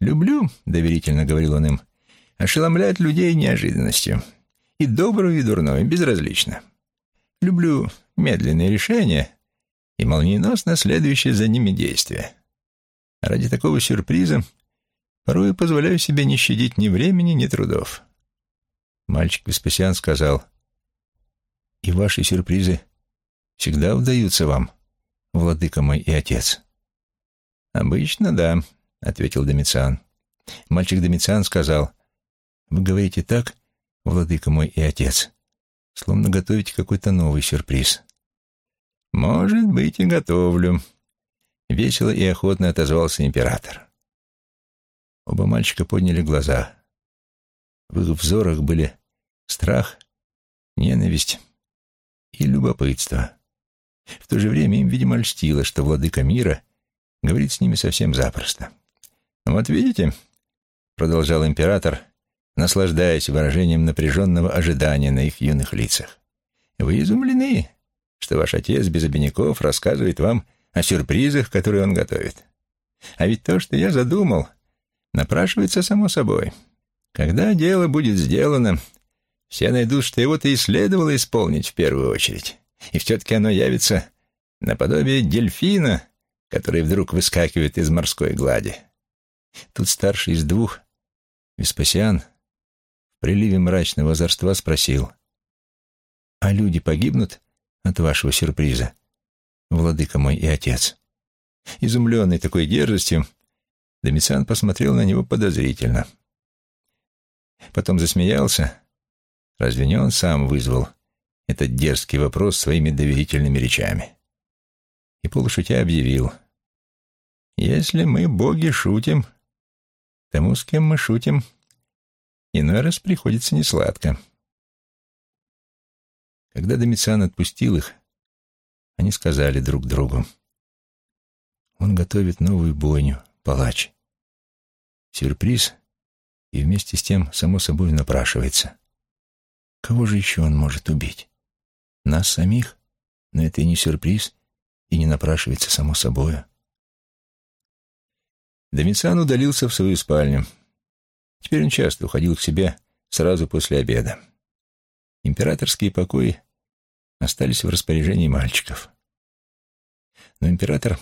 «Люблю», — доверительно говорил он им, — «ошеломлять людей неожиданностью. И добрую, и дурную, безразлично. Люблю медленные решения и молниеносно следующее за ними действие. Ради такого сюрприза порой позволяю себе не щадить ни времени, ни трудов». Мальчик Веспасиан сказал, «И ваши сюрпризы всегда удаются вам, владыка мой и отец?» «Обычно, да», — ответил Домициан. Мальчик Домициан сказал, «Вы говорите так, владыка мой и отец, словно готовите какой-то новый сюрприз». «Может быть, и готовлю», — весело и охотно отозвался император. Оба мальчика подняли глаза. В их взорах были страх, ненависть и любопытство. В то же время им, видимо, льстило, что владыка мира — говорит с ними совсем запросто. «Вот видите», — продолжал император, наслаждаясь выражением напряженного ожидания на их юных лицах, «вы изумлены, что ваш отец без обиняков рассказывает вам о сюрпризах, которые он готовит. А ведь то, что я задумал, напрашивается само собой. Когда дело будет сделано, все найдут, что его-то и следовало исполнить в первую очередь. И все-таки оно явится наподобие дельфина, который вдруг выскакивает из морской глади. Тут старший из двух, Веспасиан, в приливе мрачного озорства спросил, «А люди погибнут от вашего сюрприза, владыка мой и отец?» Изумленный такой дерзостью, Домициан посмотрел на него подозрительно. Потом засмеялся. Разве не он сам вызвал этот дерзкий вопрос своими доверительными речами? И полушутя объявил — если мы, боги, шутим, тому, с кем мы шутим, иной раз приходится несладко. Когда Домициан отпустил их, они сказали друг другу, «Он готовит новую бойню, палач. Сюрприз, и вместе с тем, само собой, напрашивается. Кого же еще он может убить? Нас самих? Но это и не сюрприз, и не напрашивается само собой. Домициан удалился в свою спальню. Теперь он часто уходил к себе сразу после обеда. Императорские покои остались в распоряжении мальчиков. Но император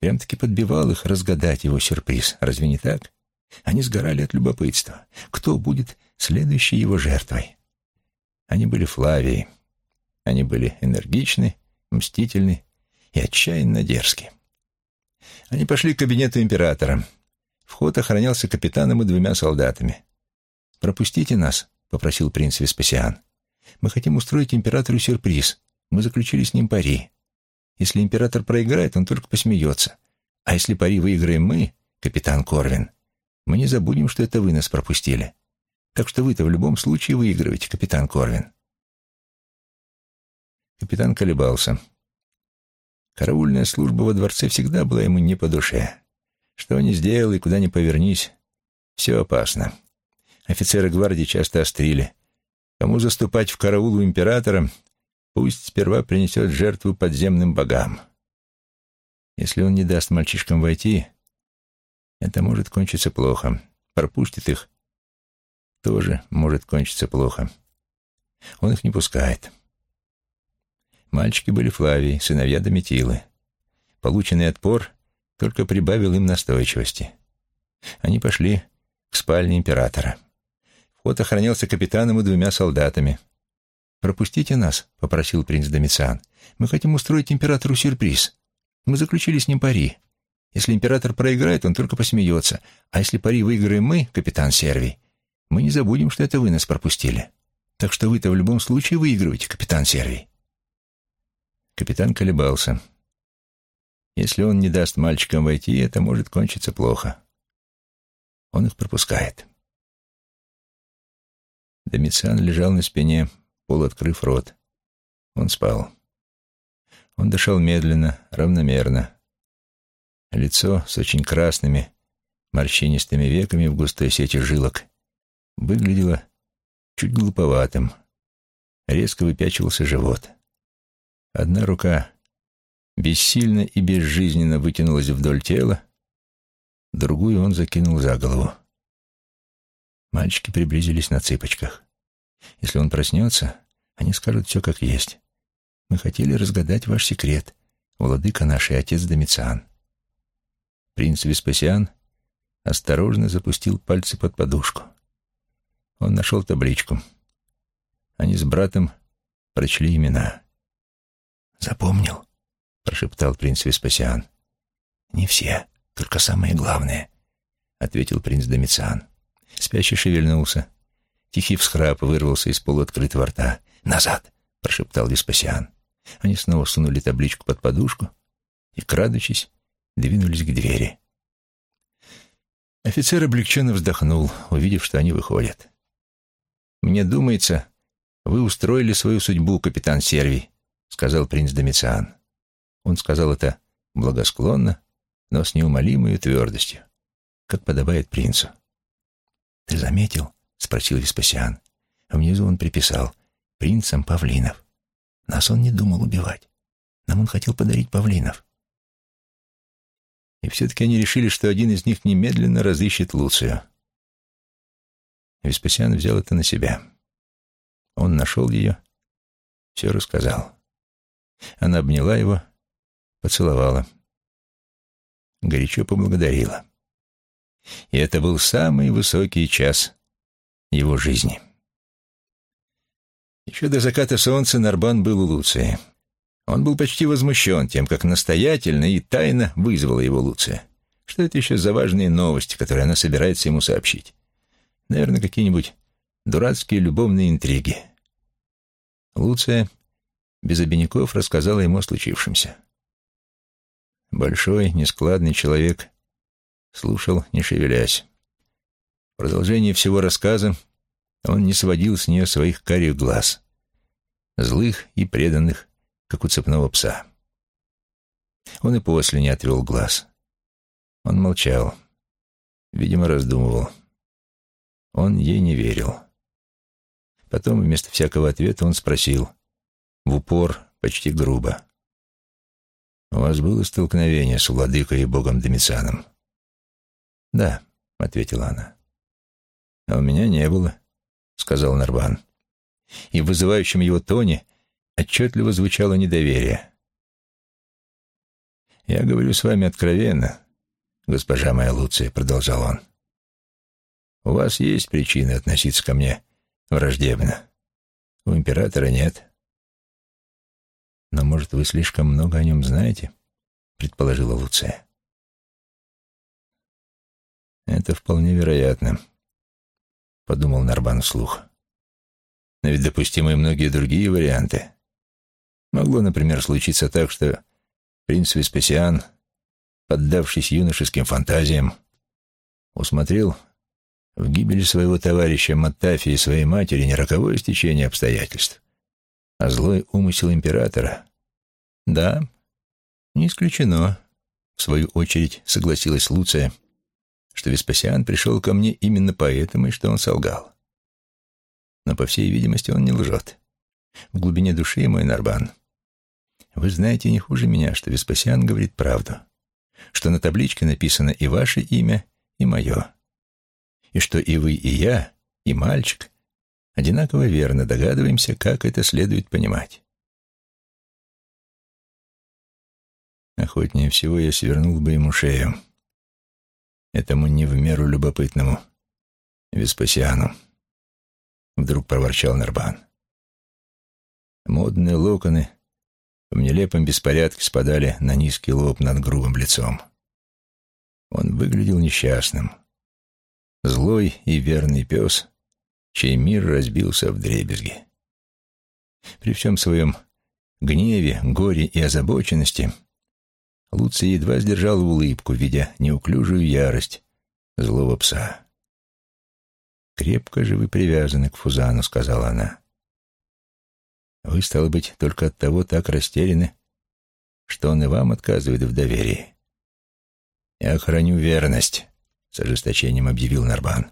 прям-таки подбивал их разгадать его сюрприз. Разве не так? Они сгорали от любопытства. Кто будет следующей его жертвой? Они были Флавией. Они были энергичны, мстительны и отчаянно дерзки. Они пошли к кабинету императора. Вход охранялся капитаном и двумя солдатами. «Пропустите нас», — попросил принц Веспасиан. «Мы хотим устроить императору сюрприз. Мы заключили с ним пари. Если император проиграет, он только посмеется. А если пари выиграем мы, капитан Корвин, мы не забудем, что это вы нас пропустили. Так что вы-то в любом случае выигрываете, капитан Корвин». Капитан колебался. Караульная служба во дворце всегда была ему не по душе. Что ни сделай, куда ни повернись, все опасно. Офицеры гвардии часто острили. Кому заступать в караул у императора, пусть сперва принесет жертву подземным богам. Если он не даст мальчишкам войти, это может кончиться плохо. Пропустит их, тоже может кончиться плохо. Он их не пускает. Мальчики были Флавии, сыновья Дометилы. Полученный отпор только прибавил им настойчивости. Они пошли к спальне императора. Вход охранялся капитаном и двумя солдатами. «Пропустите нас», — попросил принц Домициан. «Мы хотим устроить императору сюрприз. Мы заключили с ним пари. Если император проиграет, он только посмеется. А если пари выиграем мы, капитан Сервий, мы не забудем, что это вы нас пропустили. Так что вы-то в любом случае выигрываете, капитан Сервий». Капитан колебался. Если он не даст мальчикам войти, это может кончиться плохо. Он их пропускает. Домициан лежал на спине, полуоткрыв рот. Он спал. Он дышал медленно, равномерно. Лицо с очень красными, морщинистыми веками в густой сети жилок выглядело чуть глуповатым. Резко выпячивался живот. Одна рука бессильно и безжизненно вытянулась вдоль тела, другую он закинул за голову. Мальчики приблизились на цыпочках. Если он проснется, они скажут все как есть. Мы хотели разгадать ваш секрет, владыка наш и отец Домициан. Принц Веспасиан осторожно запустил пальцы под подушку. Он нашел табличку. Они с братом прочли имена. «Запомнил?» — прошептал принц Веспасиан. «Не все, только самые главные», — ответил принц Домициан. Спящий шевельнулся. Тихий всхрап вырвался из полуоткрытого рта. «Назад!» — прошептал Веспасиан. Они снова сунули табличку под подушку и, крадучись, двинулись к двери. Офицер облегченно вздохнул, увидев, что они выходят. «Мне думается, вы устроили свою судьбу, капитан Сервий», — сказал принц Домициан. Он сказал это благосклонно, но с неумолимой твердостью, как подобает принцу. «Ты заметил?» — спросил Веспасиан. Внизу он приписал «Принцем Павлинов». Нас он не думал убивать. Нам он хотел подарить павлинов. И все-таки они решили, что один из них немедленно разыщет Луцию. Веспасиан взял это на себя. Он нашел ее, все рассказал. Она обняла его, поцеловала. Горячо поблагодарила. И это был самый высокий час его жизни. Еще до заката солнца Нарбан был у Луции. Он был почти возмущен тем, как настоятельно и тайно вызвала его Луция. Что это еще за важные новости, которые она собирается ему сообщить? Наверное, какие-нибудь дурацкие любовные интриги. Луция без обиняков рассказала ему о случившемся. Большой, нескладный человек слушал, не шевелясь. В продолжении всего рассказа он не сводил с нее своих карих глаз, злых и преданных, как у цепного пса. Он и после не отвел глаз. Он молчал, видимо, раздумывал. Он ей не верил. Потом, вместо всякого ответа, он спросил, в упор, почти грубо. «У вас было столкновение с владыкой и богом Домицианом?» «Да», — ответила она. «А у меня не было», — сказал Нарван. И в вызывающем его тоне отчетливо звучало недоверие. «Я говорю с вами откровенно, госпожа моя Луция», — продолжал он. «У вас есть причины относиться ко мне враждебно. У императора нет. «Но, может, вы слишком много о нем знаете?» — предположила Луция. «Это вполне вероятно», — подумал Нарбан вслух. Но ведь допустимы и многие другие варианты. Могло, например, случиться так, что принц Веспасиан, поддавшись юношеским фантазиям, усмотрел в гибели своего товарища Маттафи и своей матери не роковое стечение обстоятельств, а злой умысел императора. Да, не исключено, в свою очередь согласилась Луция, что Веспасиан пришел ко мне именно поэтому и что он солгал. Но, по всей видимости, он не лжет. В глубине души, мой Нарбан, вы знаете не хуже меня, что Веспасиан говорит правду, что на табличке написано и ваше имя, и мое, и что и вы, и я, и мальчик одинаково верно догадываемся, как это следует понимать. Охотнее всего я свернул бы ему шею, этому не в меру любопытному Веспасиану. Вдруг проворчал Нарбан. Модные локоны в нелепом беспорядке спадали на низкий лоб над грубым лицом. Он выглядел несчастным. Злой и верный пес, чей мир разбился в дребезги. При всем своем гневе, горе и озабоченности Луция едва сдержала улыбку, видя неуклюжую ярость злого пса. «Крепко же вы привязаны к Фузану», — сказала она. Вы, стало быть, только от того так растеряны, что он и вам отказывает в доверии. Я храню верность, — с ожесточением объявил Нарбан.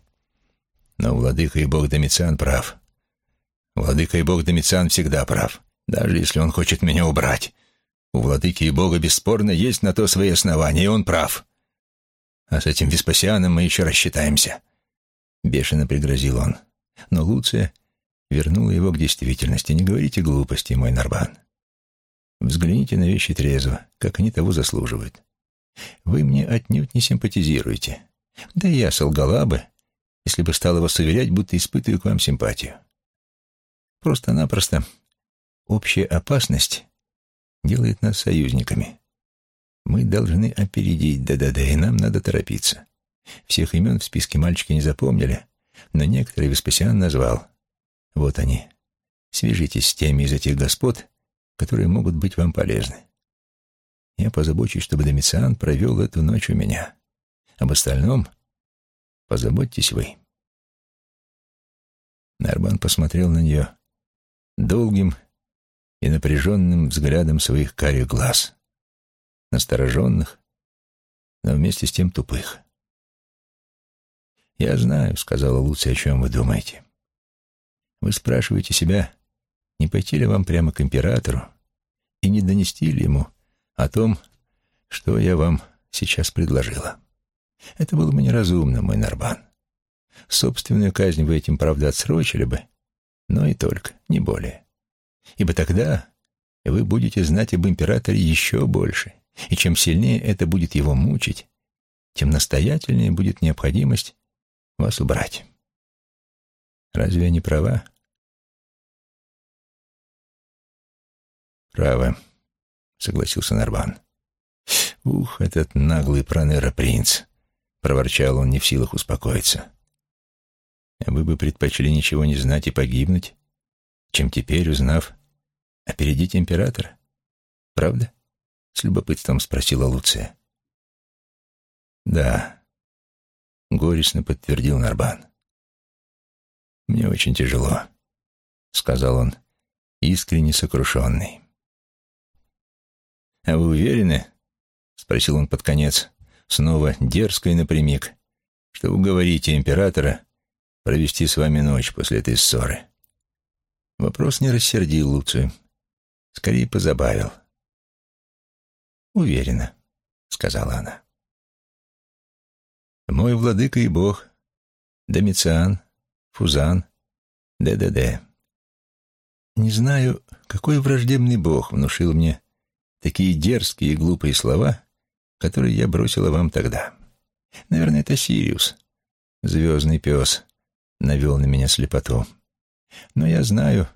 Но владыка и бог Домициан прав. Владыка и бог Домициан всегда прав, даже если он хочет меня убрать. У владыки и бога бесспорно есть на то свои основания, и он прав. А с этим Веспасианом мы еще рассчитаемся. Бешено пригрозил он. Но Луция вернула его к действительности. Не говорите глупости, мой Нарбан. Взгляните на вещи трезво, как они того заслуживают. Вы мне отнюдь не симпатизируете. Да я солгала бы, если бы стала вас уверять, будто испытываю к вам симпатию. Просто-напросто общая опасность делает нас союзниками. Мы должны опередить ДДД, и нам надо торопиться. Всех имен в списке мальчики не запомнили, но некоторые Веспасиан назвал. Вот они. Свяжитесь с теми из этих господ, которые могут быть вам полезны. Я позабочусь, чтобы Домициан провел эту ночь у меня. Об остальном позаботьтесь вы. Нарбан посмотрел на нее долгим и напряженным взглядом своих карих глаз, настороженных, но вместе с тем тупых. «Я знаю», — сказала Луция, — «о чем вы думаете. Вы спрашиваете себя, не пойти ли вам прямо к императору и не донести ли ему о том, что я вам сейчас предложила. Это было бы неразумно, мой Нарбан. Собственную казнь вы этим, правда, отсрочили бы, но и только, не более. Ибо тогда вы будете знать об императоре еще больше, и чем сильнее это будет его мучить, тем настоятельнее будет необходимость вас убрать. Разве я не права? Право, согласился Нарван. Ух, этот наглый Пронера-принц, проворчал он, не в силах успокоиться. Вы бы предпочли ничего не знать и погибнуть, чем теперь, узнав, опередить императора? Правда? С любопытством спросила Луция. Да, горестно подтвердил Нарбан. «Мне очень тяжело», — сказал он, искренне сокрушенный. «А вы уверены?» — спросил он под конец, снова дерзко и напрямик, что уговорите императора провести с вами ночь после этой ссоры. Вопрос не рассердил Луцию, скорее позабавил. «Уверена», — сказала она. «Мой владыка и бог, Домициан, Фузан, ДДД. Не знаю, какой враждебный бог внушил мне такие дерзкие и глупые слова, которые я бросила вам тогда. Наверное, это Сириус, звездный пес, навел на меня слепоту. Но я знаю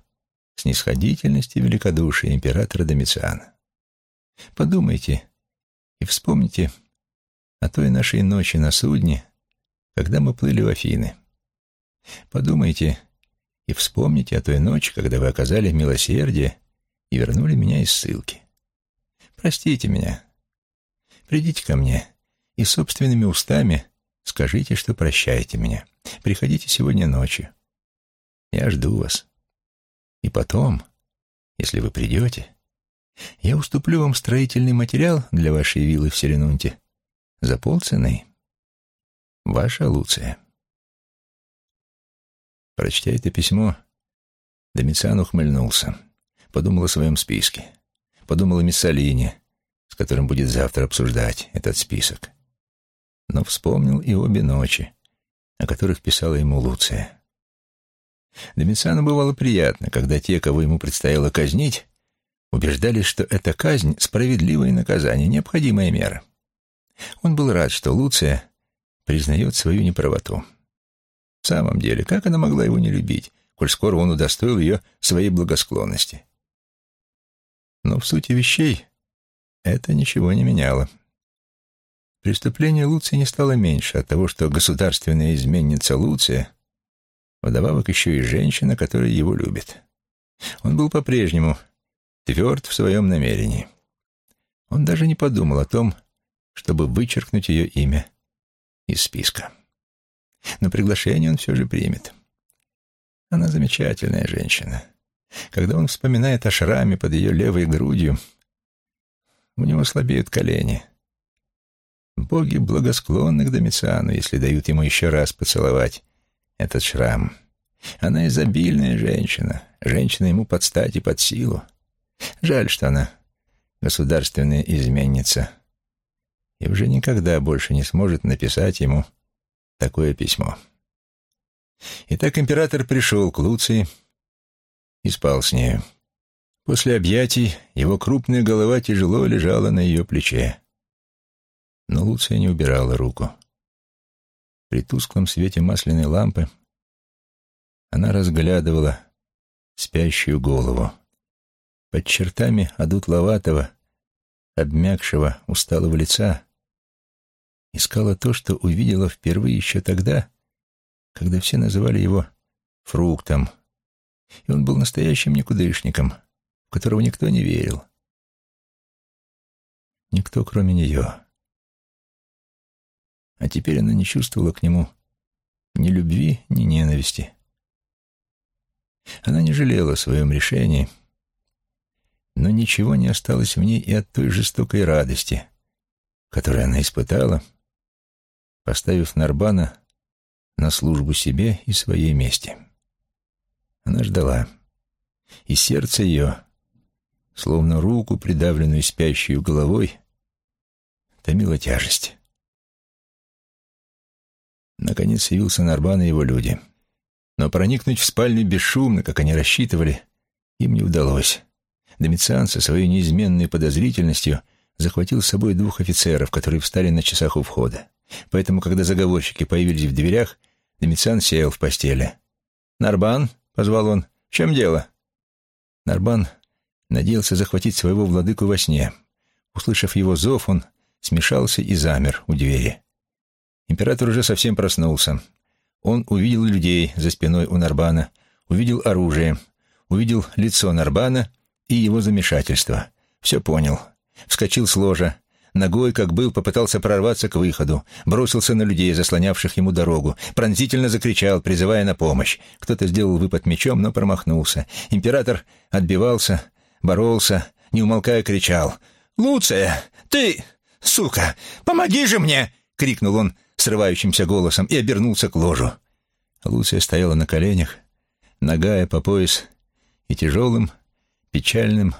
снисходительность и великодушие императора Домициана. Подумайте и вспомните о той нашей ночи на судне, когда мы плыли в Афины. Подумайте и вспомните о той ночи, когда вы оказали милосердие и вернули меня из ссылки. Простите меня. Придите ко мне и собственными устами скажите, что прощаете меня. Приходите сегодня ночью. Я жду вас. И потом, если вы придете, я уступлю вам строительный материал для вашей виллы в Селенунте за полцены. Ваша Луция. Прочтя это письмо, Домициан ухмыльнулся. Подумал о своем списке. Подумал о Миссалине, с которым будет завтра обсуждать этот список. Но вспомнил и обе ночи, о которых писала ему Луция. Домициану бывало приятно, когда те, кого ему предстояло казнить, убеждались, что эта казнь — справедливое наказание, необходимая мера. Он был рад, что Луция признает свою неправоту. В самом деле, как она могла его не любить, коль скоро он удостоил ее своей благосклонности? Но в сути вещей это ничего не меняло. Преступление Луции не стало меньше от того, что государственная изменница Луция вдобавок еще и женщина, которая его любит. Он был по-прежнему тверд в своем намерении. Он даже не подумал о том, чтобы вычеркнуть ее имя из списка. Но приглашение он все же примет. Она замечательная женщина. Когда он вспоминает о шраме под ее левой грудью, у него слабеют колени. Боги благосклонны к Домициану, если дают ему еще раз поцеловать этот шрам. Она изобильная женщина, женщина ему под стать и под силу. Жаль, что она государственная изменница и уже никогда больше не сможет написать ему такое письмо. Итак, император пришел к Луции и спал с нею. После объятий его крупная голова тяжело лежала на ее плече. Но Луция не убирала руку. При тусклом свете масляной лампы она разглядывала спящую голову. Под чертами одутловатого, обмякшего, усталого лица искала то, что увидела впервые еще тогда, когда все называли его фруктом, и он был настоящим никудышником, которого никто не верил. Никто, кроме нее. А теперь она не чувствовала к нему ни любви, ни ненависти. Она не жалела о своем решении, но ничего не осталось в ней и от той жестокой радости, которую она испытала, поставив Нарбана на службу себе и своей мести. Она ждала, и сердце ее, словно руку, придавленную спящую головой, томила тяжесть. Наконец явился Нарбан и его люди. Но проникнуть в спальню бесшумно, как они рассчитывали, им не удалось. Домициан со своей неизменной подозрительностью захватил с собой двух офицеров, которые встали на часах у входа. Поэтому, когда заговорщики появились в дверях, Домициан сел в постели. «Нарбан», — позвал он, — «в чем дело?» Нарбан надеялся захватить своего владыку во сне. Услышав его зов, он смешался и замер у двери. Император уже совсем проснулся. Он увидел людей за спиной у Нарбана, увидел оружие, увидел лицо Нарбана и его замешательство. Все понял. Вскочил с ложа, Ногой, как был, попытался прорваться к выходу, бросился на людей, заслонявших ему дорогу, пронзительно закричал, призывая на помощь. Кто-то сделал выпад мечом, но промахнулся. Император отбивался, боролся, не умолкая кричал. «Луция, ты, сука, помоги же мне!» — крикнул он срывающимся голосом и обернулся к ложу. Луция стояла на коленях, ногая по пояс, и тяжелым, печальным,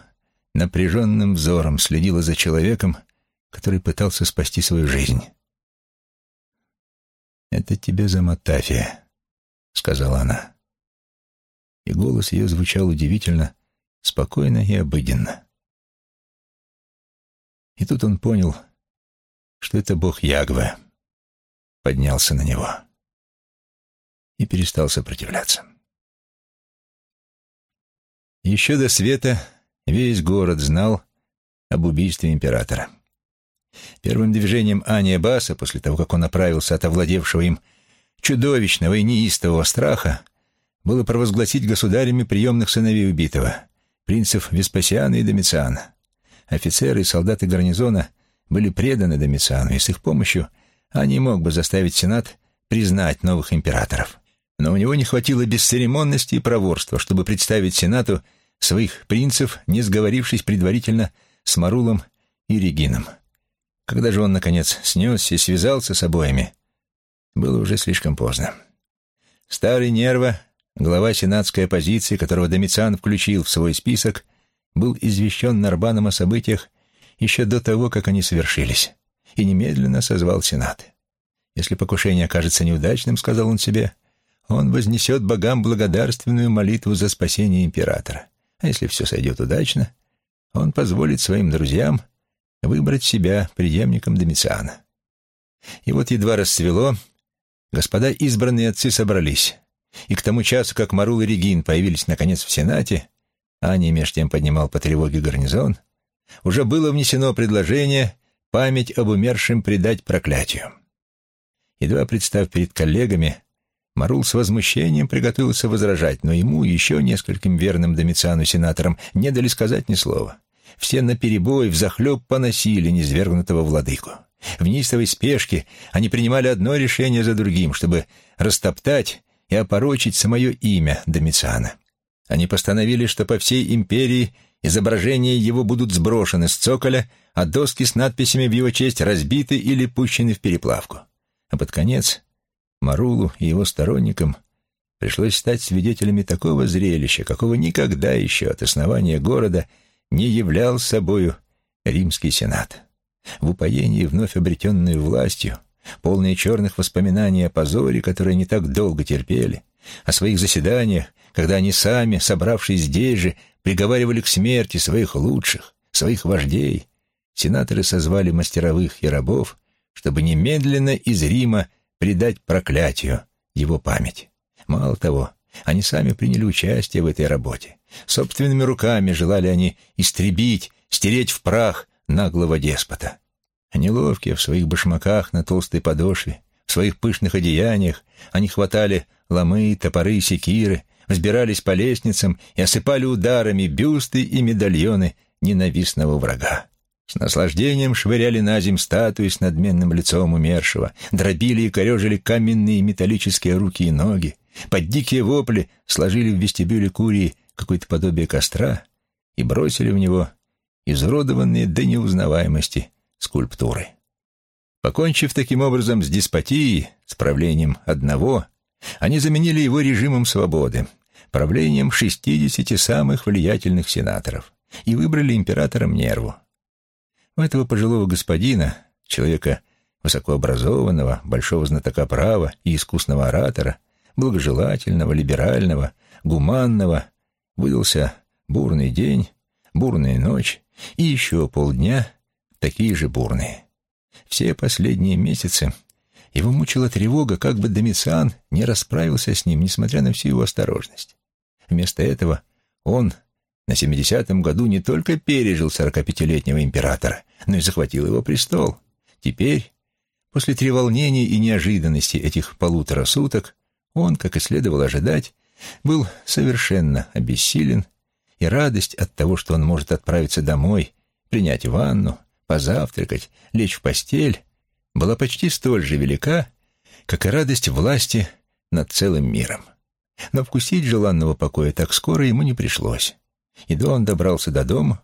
напряженным взором следила за человеком, который пытался спасти свою жизнь. «Это тебе за Матафия», — сказала она. И голос ее звучал удивительно, спокойно и обыденно. И тут он понял, что это бог Ягве поднялся на него и перестал сопротивляться. Еще до света весь город знал об убийстве императора. Первым движением Ани Баса, после того, как он оправился от овладевшего им чудовищного и неистового страха, было провозгласить государями приемных сыновей убитого, принцев Веспасиана и Домициана. Офицеры и солдаты гарнизона были преданы Домициану, и с их помощью они мог бы заставить Сенат признать новых императоров. Но у него не хватило бесцеремонности и проворства, чтобы представить Сенату своих принцев, не сговорившись предварительно с Марулом и Регином. Когда же он, наконец, снесся и связался с обоими, было уже слишком поздно. Старый Нерва, глава сенатской оппозиции, которого Домициан включил в свой список, был извещен Нарбаном о событиях еще до того, как они совершились, и немедленно созвал Сенат. «Если покушение окажется неудачным, — сказал он себе, — он вознесет богам благодарственную молитву за спасение императора. А если все сойдет удачно, он позволит своим друзьям выбрать себя преемником Домициана. И вот едва расцвело, господа избранные отцы собрались, и к тому часу, как Марул и Регин появились наконец в Сенате, а они меж тем поднимал по тревоге гарнизон, уже было внесено предложение память об умершем предать проклятию. Едва представ перед коллегами, Марул с возмущением приготовился возражать, но ему еще нескольким верным Домициану сенаторам не дали сказать ни слова. Все наперебой взахлеб поносили низвергнутого владыку. В неистовой спешке они принимали одно решение за другим, чтобы растоптать и опорочить самое имя Домициана. Они постановили, что по всей империи изображения его будут сброшены с цоколя, а доски с надписями в его честь разбиты или пущены в переплавку. А под конец Марулу и его сторонникам пришлось стать свидетелями такого зрелища, какого никогда еще от основания города не являл собою римский сенат. В упоении вновь обретенную властью, полные черных воспоминаний о позоре, которые они так долго терпели, о своих заседаниях, когда они сами, собравшись здесь же, приговаривали к смерти своих лучших, своих вождей, сенаторы созвали мастеровых и рабов, чтобы немедленно из Рима предать проклятию его память. Мало того, они сами приняли участие в этой работе. Собственными руками желали они истребить, стереть в прах наглого деспота. Неловкие в своих башмаках на толстой подошве, в своих пышных одеяниях, они хватали ломы, топоры, секиры, взбирались по лестницам и осыпали ударами бюсты и медальоны ненавистного врага. С наслаждением швыряли на земь статуи с надменным лицом умершего, дробили и корежили каменные металлические руки и ноги, под дикие вопли сложили в вестибюле Курии какое-то подобие костра и бросили в него изуродованные до неузнаваемости скульптуры. Покончив таким образом с деспотией, с правлением одного, они заменили его режимом свободы, правлением шестидесяти самых влиятельных сенаторов, и выбрали императором Нерву. У этого пожилого господина, человека высокообразованного, большого знатока права и искусного оратора, благожелательного, либерального, гуманного, выдался бурный день, бурная ночь и еще полдня такие же бурные. Все последние месяцы его мучила тревога, как бы Домициан не расправился с ним, несмотря на всю его осторожность. Вместо этого он, на 70-м году не только пережил 45-летнего императора, но и захватил его престол. Теперь, после треволнений и неожиданности этих полутора суток, он, как и следовало ожидать, был совершенно обессилен, и радость от того, что он может отправиться домой, принять ванну, позавтракать, лечь в постель, была почти столь же велика, как и радость власти над целым миром. Но вкусить желанного покоя так скоро ему не пришлось. Едва он добрался до дома,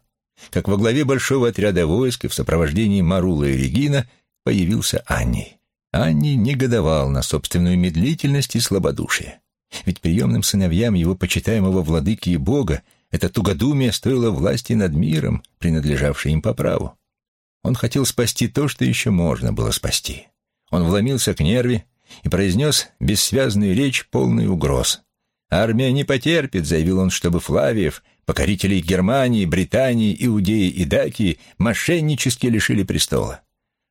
как во главе большого отряда войск и в сопровождении Марула и Регина появился Анни. Анни негодовал на собственную медлительность и слабодушие. Ведь приемным сыновьям его почитаемого владыки и бога это тугодумие стоило власти над миром, принадлежавшей им по праву. Он хотел спасти то, что еще можно было спасти. Он вломился к нерве и произнес бессвязную речь, полную угроз. «Армия не потерпит», — заявил он, — «чтобы Флавиев, покорителей Германии, Британии, Иудеи и Дакии, мошеннически лишили престола».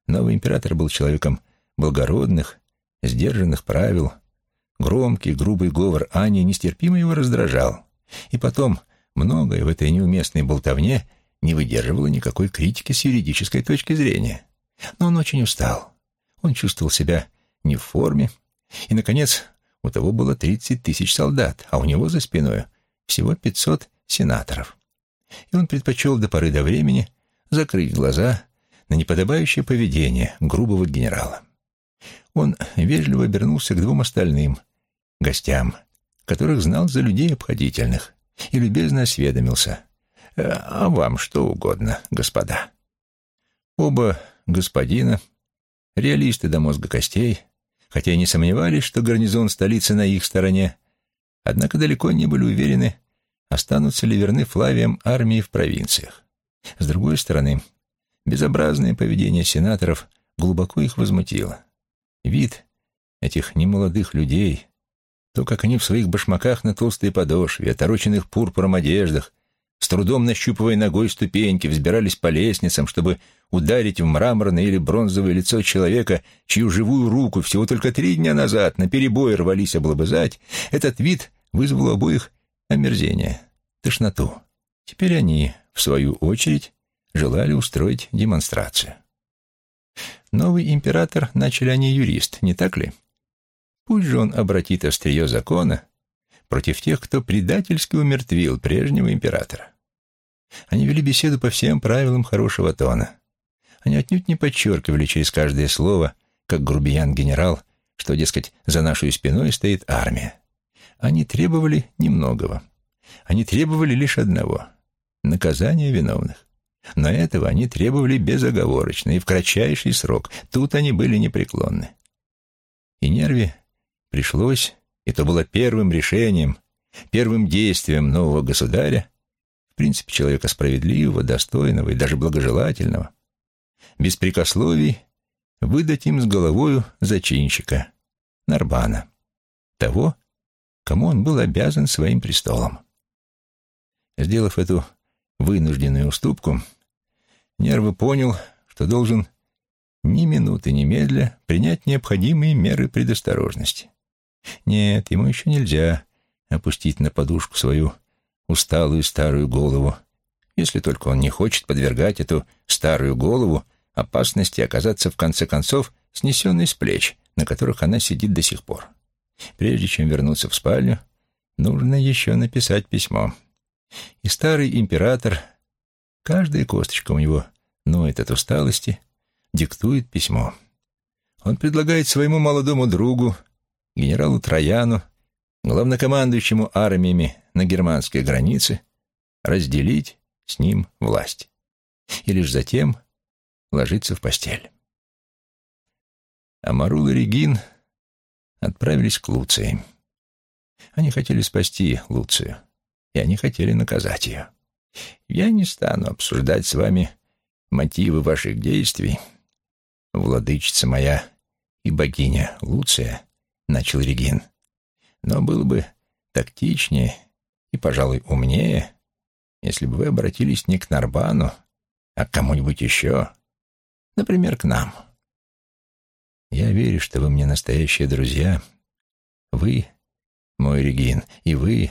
Новый император был человеком благородных, сдержанных правил. Громкий, грубый говор Ани нестерпимо его раздражал. И потом многое в этой неуместной болтовне не выдерживало никакой критики с юридической точки зрения. Но он очень устал. Он чувствовал себя не в форме и, наконец, У того было 30 тысяч солдат, а у него за спиной всего 500 сенаторов. И он предпочел до поры до времени закрыть глаза на неподобающее поведение грубого генерала. Он вежливо обернулся к двум остальным гостям, которых знал за людей обходительных, и любезно осведомился. «А вам что угодно, господа?» Оба господина, реалисты до мозга костей, хотя и не сомневались, что гарнизон столицы на их стороне, однако далеко не были уверены, останутся ли верны Флавиям армии в провинциях. С другой стороны, безобразное поведение сенаторов глубоко их возмутило. Вид этих немолодых людей, то, как они в своих башмаках на толстой подошве, отороченных пурпуром одеждах, с трудом нащупывая ногой ступеньки, взбирались по лестницам, чтобы ударить в мраморное или бронзовое лицо человека, чью живую руку всего только три дня назад на перебой рвались облобызать, этот вид вызвал у обоих омерзение, тошноту. Теперь они, в свою очередь, желали устроить демонстрацию. Новый император, начали они юрист, не так ли? Пусть же он обратит острие закона против тех, кто предательски умертвил прежнего императора. Они вели беседу по всем правилам хорошего тона. Они отнюдь не подчеркивали через каждое слово, как грубиян-генерал, что, дескать, за нашей спиной стоит армия. Они требовали немногого. Они требовали лишь одного — наказания виновных. Но этого они требовали безоговорочно и в кратчайший срок. Тут они были непреклонны. И Нерве пришлось, и то было первым решением, первым действием нового государя, в принципе, человека справедливого, достойного и даже благожелательного, без прикословий выдать им с головою зачинщика, Нарбана, того, кому он был обязан своим престолом. Сделав эту вынужденную уступку, Нервы понял, что должен ни минуты немедля принять необходимые меры предосторожности. Нет, ему еще нельзя опустить на подушку свою усталую старую голову, если только он не хочет подвергать эту старую голову опасности оказаться в конце концов снесенной с плеч, на которых она сидит до сих пор. Прежде чем вернуться в спальню, нужно еще написать письмо. И старый император, каждая косточка у него ноет от усталости, диктует письмо. Он предлагает своему молодому другу, генералу Трояну, главнокомандующему армиями на германской границе, разделить с ним власть. И лишь затем ложиться в постель. А Марул и Регин отправились к Луции. Они хотели спасти Луцию, и они хотели наказать ее. Я не стану обсуждать с вами мотивы ваших действий, владычица моя и богиня Луция, — начал Регин. Но было бы тактичнее и, пожалуй, умнее, если бы вы обратились не к Нарбану, а к кому-нибудь еще, например, к нам. Я верю, что вы мне настоящие друзья. Вы, мой Регин, и вы,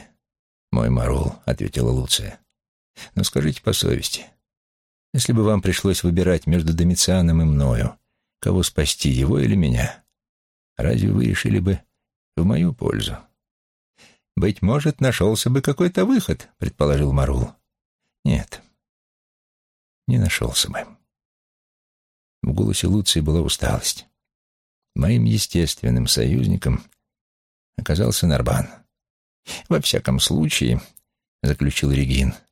мой Марул, — ответила Луция. Но скажите по совести, если бы вам пришлось выбирать между Домицианом и мною, кого спасти, его или меня, разве вы решили бы в мою пользу? «Быть может, нашелся бы какой-то выход», — предположил Марул. «Нет, не нашелся бы». В голосе Луции была усталость. Моим естественным союзником оказался Нарбан. «Во всяком случае», — заключил Регин, —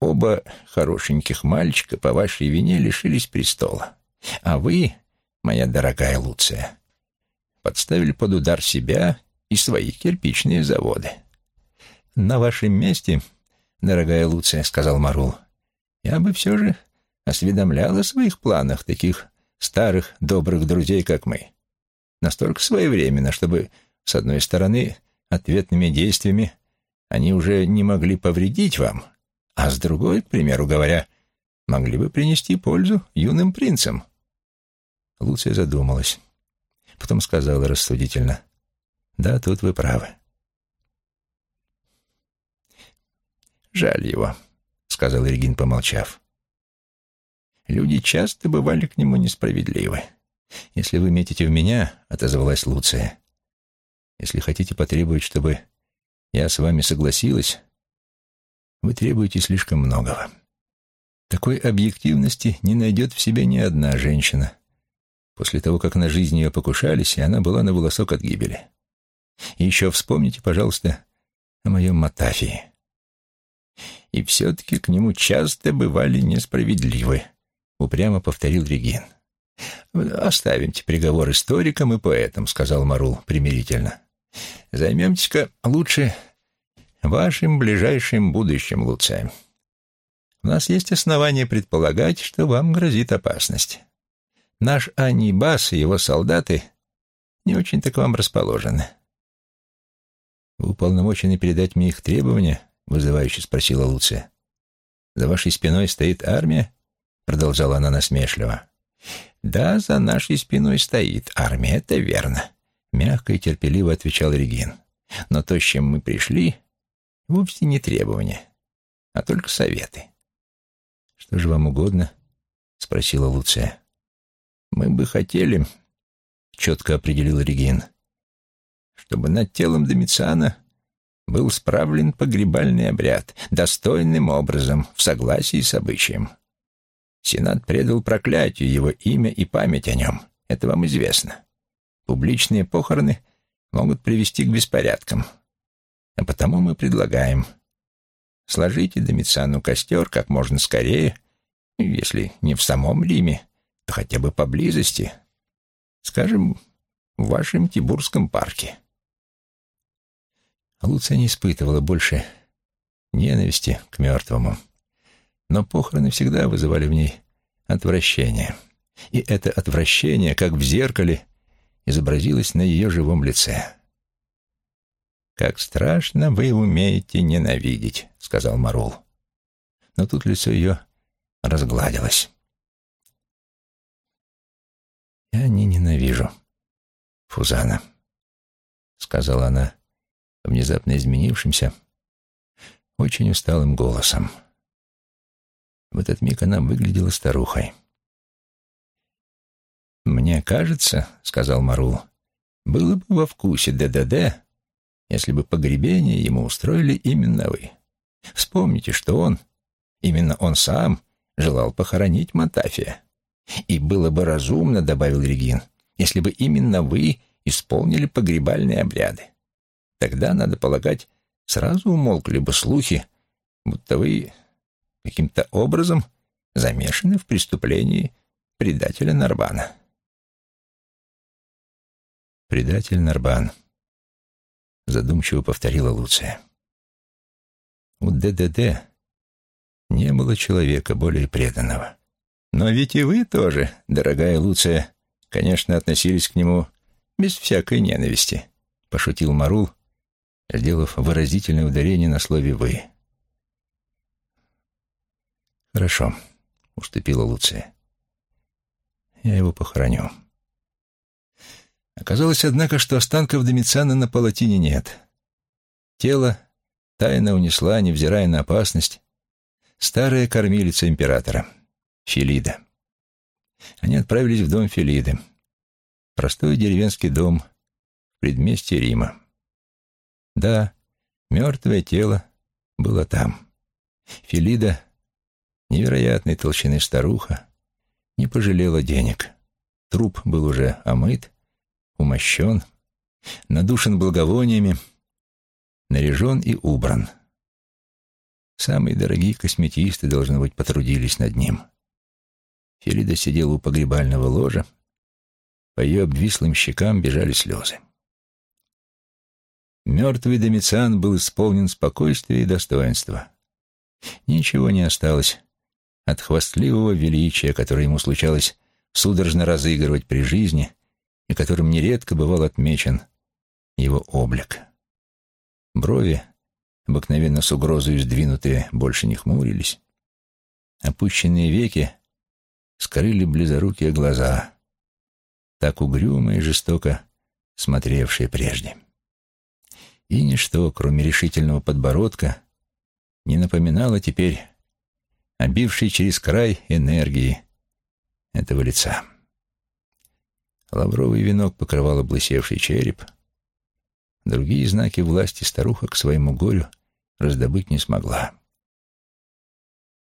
Оба хорошеньких мальчика по вашей вине лишились престола. А вы, моя дорогая Луция, подставили под удар себя и свои кирпичные заводы. На вашем месте, дорогая Луция, — сказал Марул, — я бы все же осведомлял о своих планах таких старых добрых друзей, как мы. Настолько своевременно, чтобы, с одной стороны, ответными действиями они уже не могли повредить вам, а с другой, к примеру говоря, могли бы принести пользу юным принцам. Луция задумалась. Потом сказала рассудительно. «Да, тут вы правы». «Жаль его», — сказал Регин, помолчав. «Люди часто бывали к нему несправедливы. Если вы метите в меня, — отозвалась Луция, Если хотите потребовать, чтобы я с вами согласилась, вы требуете слишком многого. Такой объективности не найдет в себе ни одна женщина, после того, как на жизнь ее покушались, и она была на волосок от гибели. И еще вспомните, пожалуйста, о моем Матафии. И все-таки к нему часто бывали несправедливы, упрямо повторил Регин. «Оставимте приговор историкам и поэтам», — сказал Марул примирительно. «Займемтесь-ка лучше вашим ближайшим будущим, Луция. У нас есть основания предполагать, что вам грозит опасность. Наш Анибас и его солдаты не очень-то к вам расположены». «Вы уполномочены передать мне их требования?» — вызывающе спросила Луция. «За вашей спиной стоит армия?» — продолжала она насмешливо. «Да, за нашей спиной стоит армия, это верно», — мягко и терпеливо отвечал Регин. «Но то, с чем мы пришли, вовсе не требования, а только советы». «Что же вам угодно?» — спросила Луция. «Мы бы хотели», — четко определил Регин, «чтобы над телом Домициана был справлен погребальный обряд достойным образом, в согласии с обычаем. Сенат предал проклятию его имя и память о нем. Это вам известно. Публичные похороны могут привести к беспорядкам. А потому мы предлагаем сложите Домициану костер как можно скорее, если не в самом Риме, то хотя бы поблизости, скажем, в вашем Тибурском парке. Луция не испытывала больше ненависти к мертвому но похороны всегда вызывали в ней отвращение. И это отвращение, как в зеркале, изобразилось на ее живом лице. «Как страшно вы умеете ненавидеть», — сказал Марул. Но тут лицо ее разгладилось. «Я не ненавижу Фузана», — сказала она внезапно изменившимся, очень усталым голосом. В этот миг она выглядела старухой. «Мне кажется, — сказал Марул, — было бы во вкусе ДДД, если бы погребение ему устроили именно вы. Вспомните, что он, именно он сам, желал похоронить Матафия. И было бы разумно, — добавил Регин, — если бы именно вы исполнили погребальные обряды. Тогда, надо полагать, сразу умолкли бы слухи, будто вы каким-то образом замешаны в преступлении предателя Нарбана. «Предатель Нарбан», — задумчиво повторила Луция. «У ДДД не было человека более преданного. Но ведь и вы тоже, дорогая Луция, конечно, относились к нему без всякой ненависти», — пошутил Марул, сделав выразительное ударение на слове «вы». «Хорошо», — уступила Луция. «Я его похороню». Оказалось, однако, что останков Домициана на палатине нет. Тело тайно унесла, невзирая на опасность, старая кормилица императора, Филида. Они отправились в дом Филиды, простой деревенский дом в предместье Рима. Да, мертвое тело было там. Филида невероятной толщины старуха, не пожалела денег. Труп был уже омыт, умощен, надушен благовониями, наряжен и убран. Самые дорогие косметисты, должно быть, потрудились над ним. Фелида сидела у погребального ложа, по ее обвислым щекам бежали слезы. Мертвый Домициан был исполнен спокойствия и достоинства. Ничего не осталось от хвастливого величия, которое ему случалось судорожно разыгрывать при жизни и которым нередко бывал отмечен его облик. Брови, обыкновенно с угрозой сдвинутые, больше не хмурились. Опущенные веки скрыли близорукие глаза, так угрюмо и жестоко смотревшие прежде. И ничто, кроме решительного подбородка, не напоминало теперь обивший через край энергии этого лица. Лавровый венок покрывал облысевший череп. Другие знаки власти старуха к своему горю раздобыть не смогла.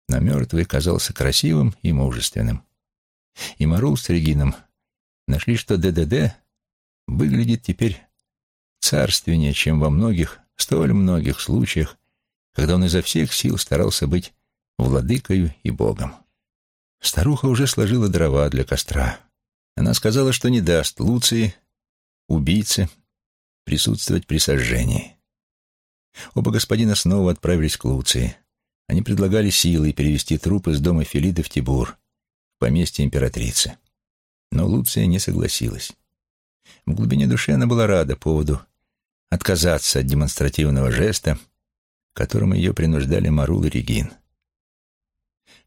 Но мертвый казался красивым и мужественным. И Марул с Регином нашли, что ДДД выглядит теперь царственнее, чем во многих, столь многих случаях, когда он изо всех сил старался быть владыкою и богом. Старуха уже сложила дрова для костра. Она сказала, что не даст Луции, убийце, присутствовать при сожжении. Оба господина снова отправились к Луции. Они предлагали силой перевести труп из дома Филида в Тибур, в поместье императрицы. Но Луция не согласилась. В глубине души она была рада поводу отказаться от демонстративного жеста, которым ее принуждали Марул и Регин.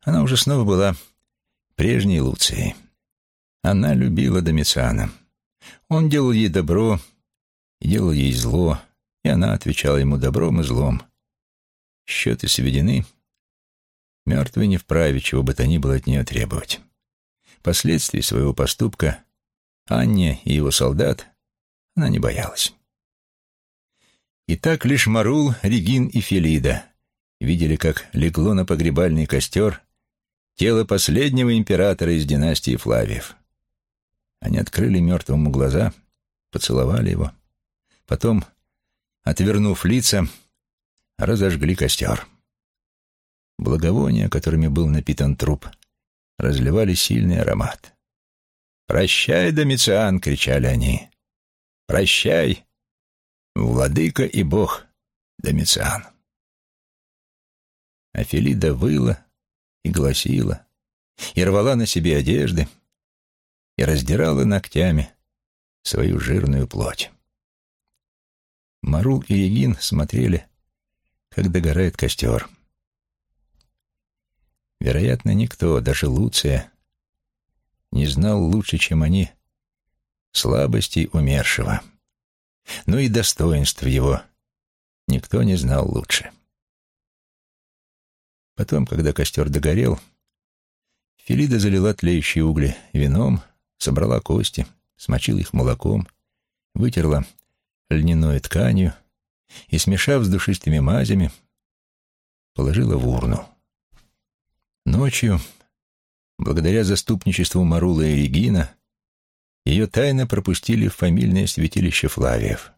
Она уже снова была прежней Луцией. Она любила Домициана. Он делал ей добро, делал ей зло, и она отвечала ему добром и злом. Счеты сведены, мертвый не вправе чего бы то ни было от нее требовать. Последствий своего поступка Анне и его солдат она не боялась. И так лишь Марул, Регин и Фелида видели, как легло на погребальный костер тело последнего императора из династии Флавиев. Они открыли мертвому глаза, поцеловали его. Потом, отвернув лица, разожгли костер. Благовония, которыми был напитан труп, разливали сильный аромат. «Прощай, Домициан!» — кричали они. «Прощай, владыка и бог Домициан!» Афелида выла и гласила, и рвала на себе одежды, и раздирала ногтями свою жирную плоть. Марул и Егин смотрели, как догорает костер. Вероятно, никто, даже Луция, не знал лучше, чем они, слабостей умершего. Но и достоинств его никто не знал лучше. Потом, когда костер догорел, Филида залила тлеющие угли вином, собрала кости, смочила их молоком, вытерла льняной тканью и, смешав с душистыми мазями, положила в урну. Ночью, благодаря заступничеству Марула и Регина, ее тайно пропустили в фамильное святилище Флавиев.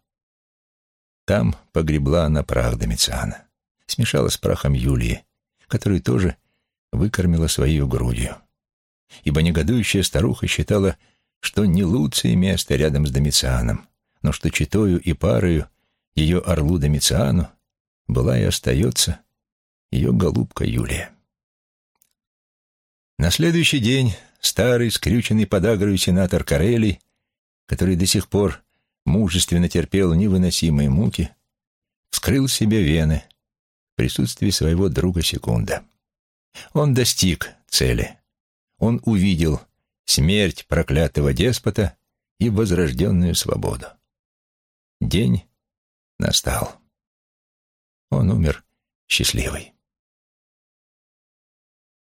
Там погребла она прах Домициана, смешала с прахом Юлии, которую тоже выкормила своей грудью ибо негодующая старуха считала, что не Луции место рядом с Домицианом, но что читою и парою ее орлу Домициану была и остается ее голубка Юлия. На следующий день старый, скрюченный подагрою сенатор Карелий, который до сих пор мужественно терпел невыносимые муки, вскрыл себе вены в присутствии своего друга Секунда. Он достиг цели он увидел смерть проклятого деспота и возрожденную свободу. День настал. Он умер счастливый.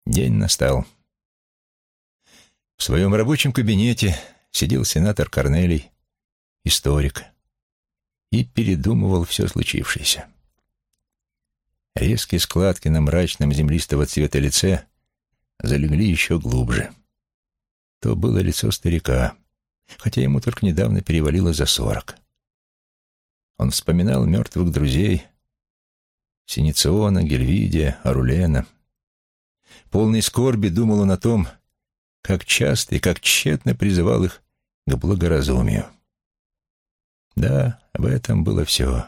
День настал. В своем рабочем кабинете сидел сенатор Корнелий, историк, и передумывал все случившееся. Резкие складки на мрачном землистого цвета лице залегли еще глубже. То было лицо старика, хотя ему только недавно перевалило за сорок. Он вспоминал мертвых друзей Синициона, Гельвидия, Арулена. Полный скорби думал он о том, как часто и как тщетно призывал их к благоразумию. Да, в этом было все.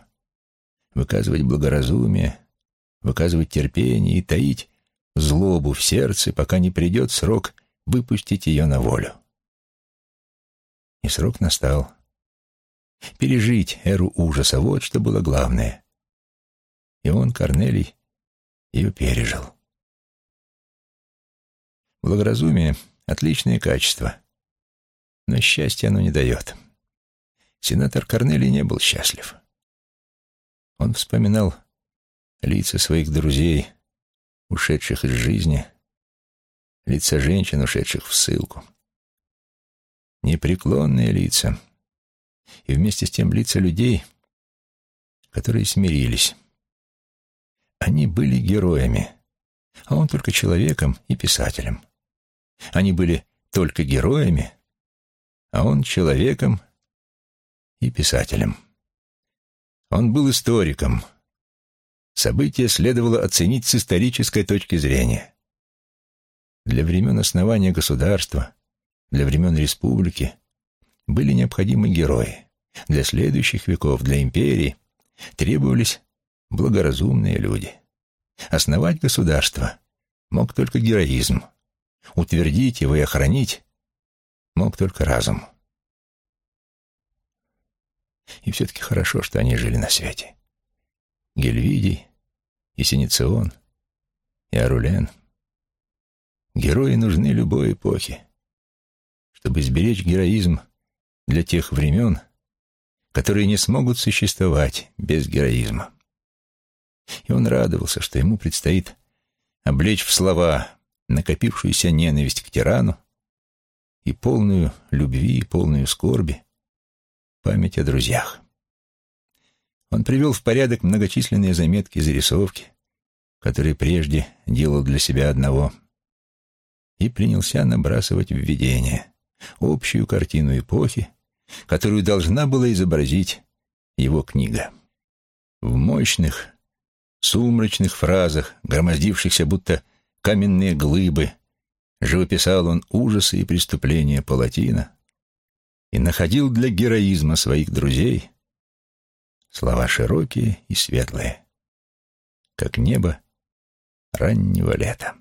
Выказывать благоразумие, выказывать терпение и таить злобу в сердце, пока не придет срок выпустить ее на волю. И срок настал. Пережить эру ужаса — вот что было главное. И он, Корнелий, ее пережил. Благоразумие — отличное качество, но счастья оно не дает. Сенатор Корнелий не был счастлив. Он вспоминал лица своих друзей — ушедших из жизни, лица женщин, ушедших в ссылку. Непреклонные лица, и вместе с тем лица людей, которые смирились. Они были героями, а он только человеком и писателем. Они были только героями, а он человеком и писателем. Он был историком. События следовало оценить с исторической точки зрения. Для времен основания государства, для времен республики были необходимы герои. Для следующих веков, для империи требовались благоразумные люди. Основать государство мог только героизм. Утвердить его и охранить мог только разум. И все-таки хорошо, что они жили на свете. Гельвидий, и Синицион, и Арулен. Герои нужны любой эпохи. Чтобы сберечь героизм для тех времен, которые не смогут существовать без героизма. И он радовался, что ему предстоит облечь в слова накопившуюся ненависть к тирану и полную любви и полную скорби память о друзьях. Он привел в порядок многочисленные заметки и зарисовки, которые прежде делал для себя одного, и принялся набрасывать введение, общую картину эпохи, которую должна была изобразить его книга. В мощных, сумрачных фразах, громоздившихся будто каменные глыбы, живописал он ужасы и преступления Палатина и находил для героизма своих друзей слова широкие и светлые, как небо раннего лета.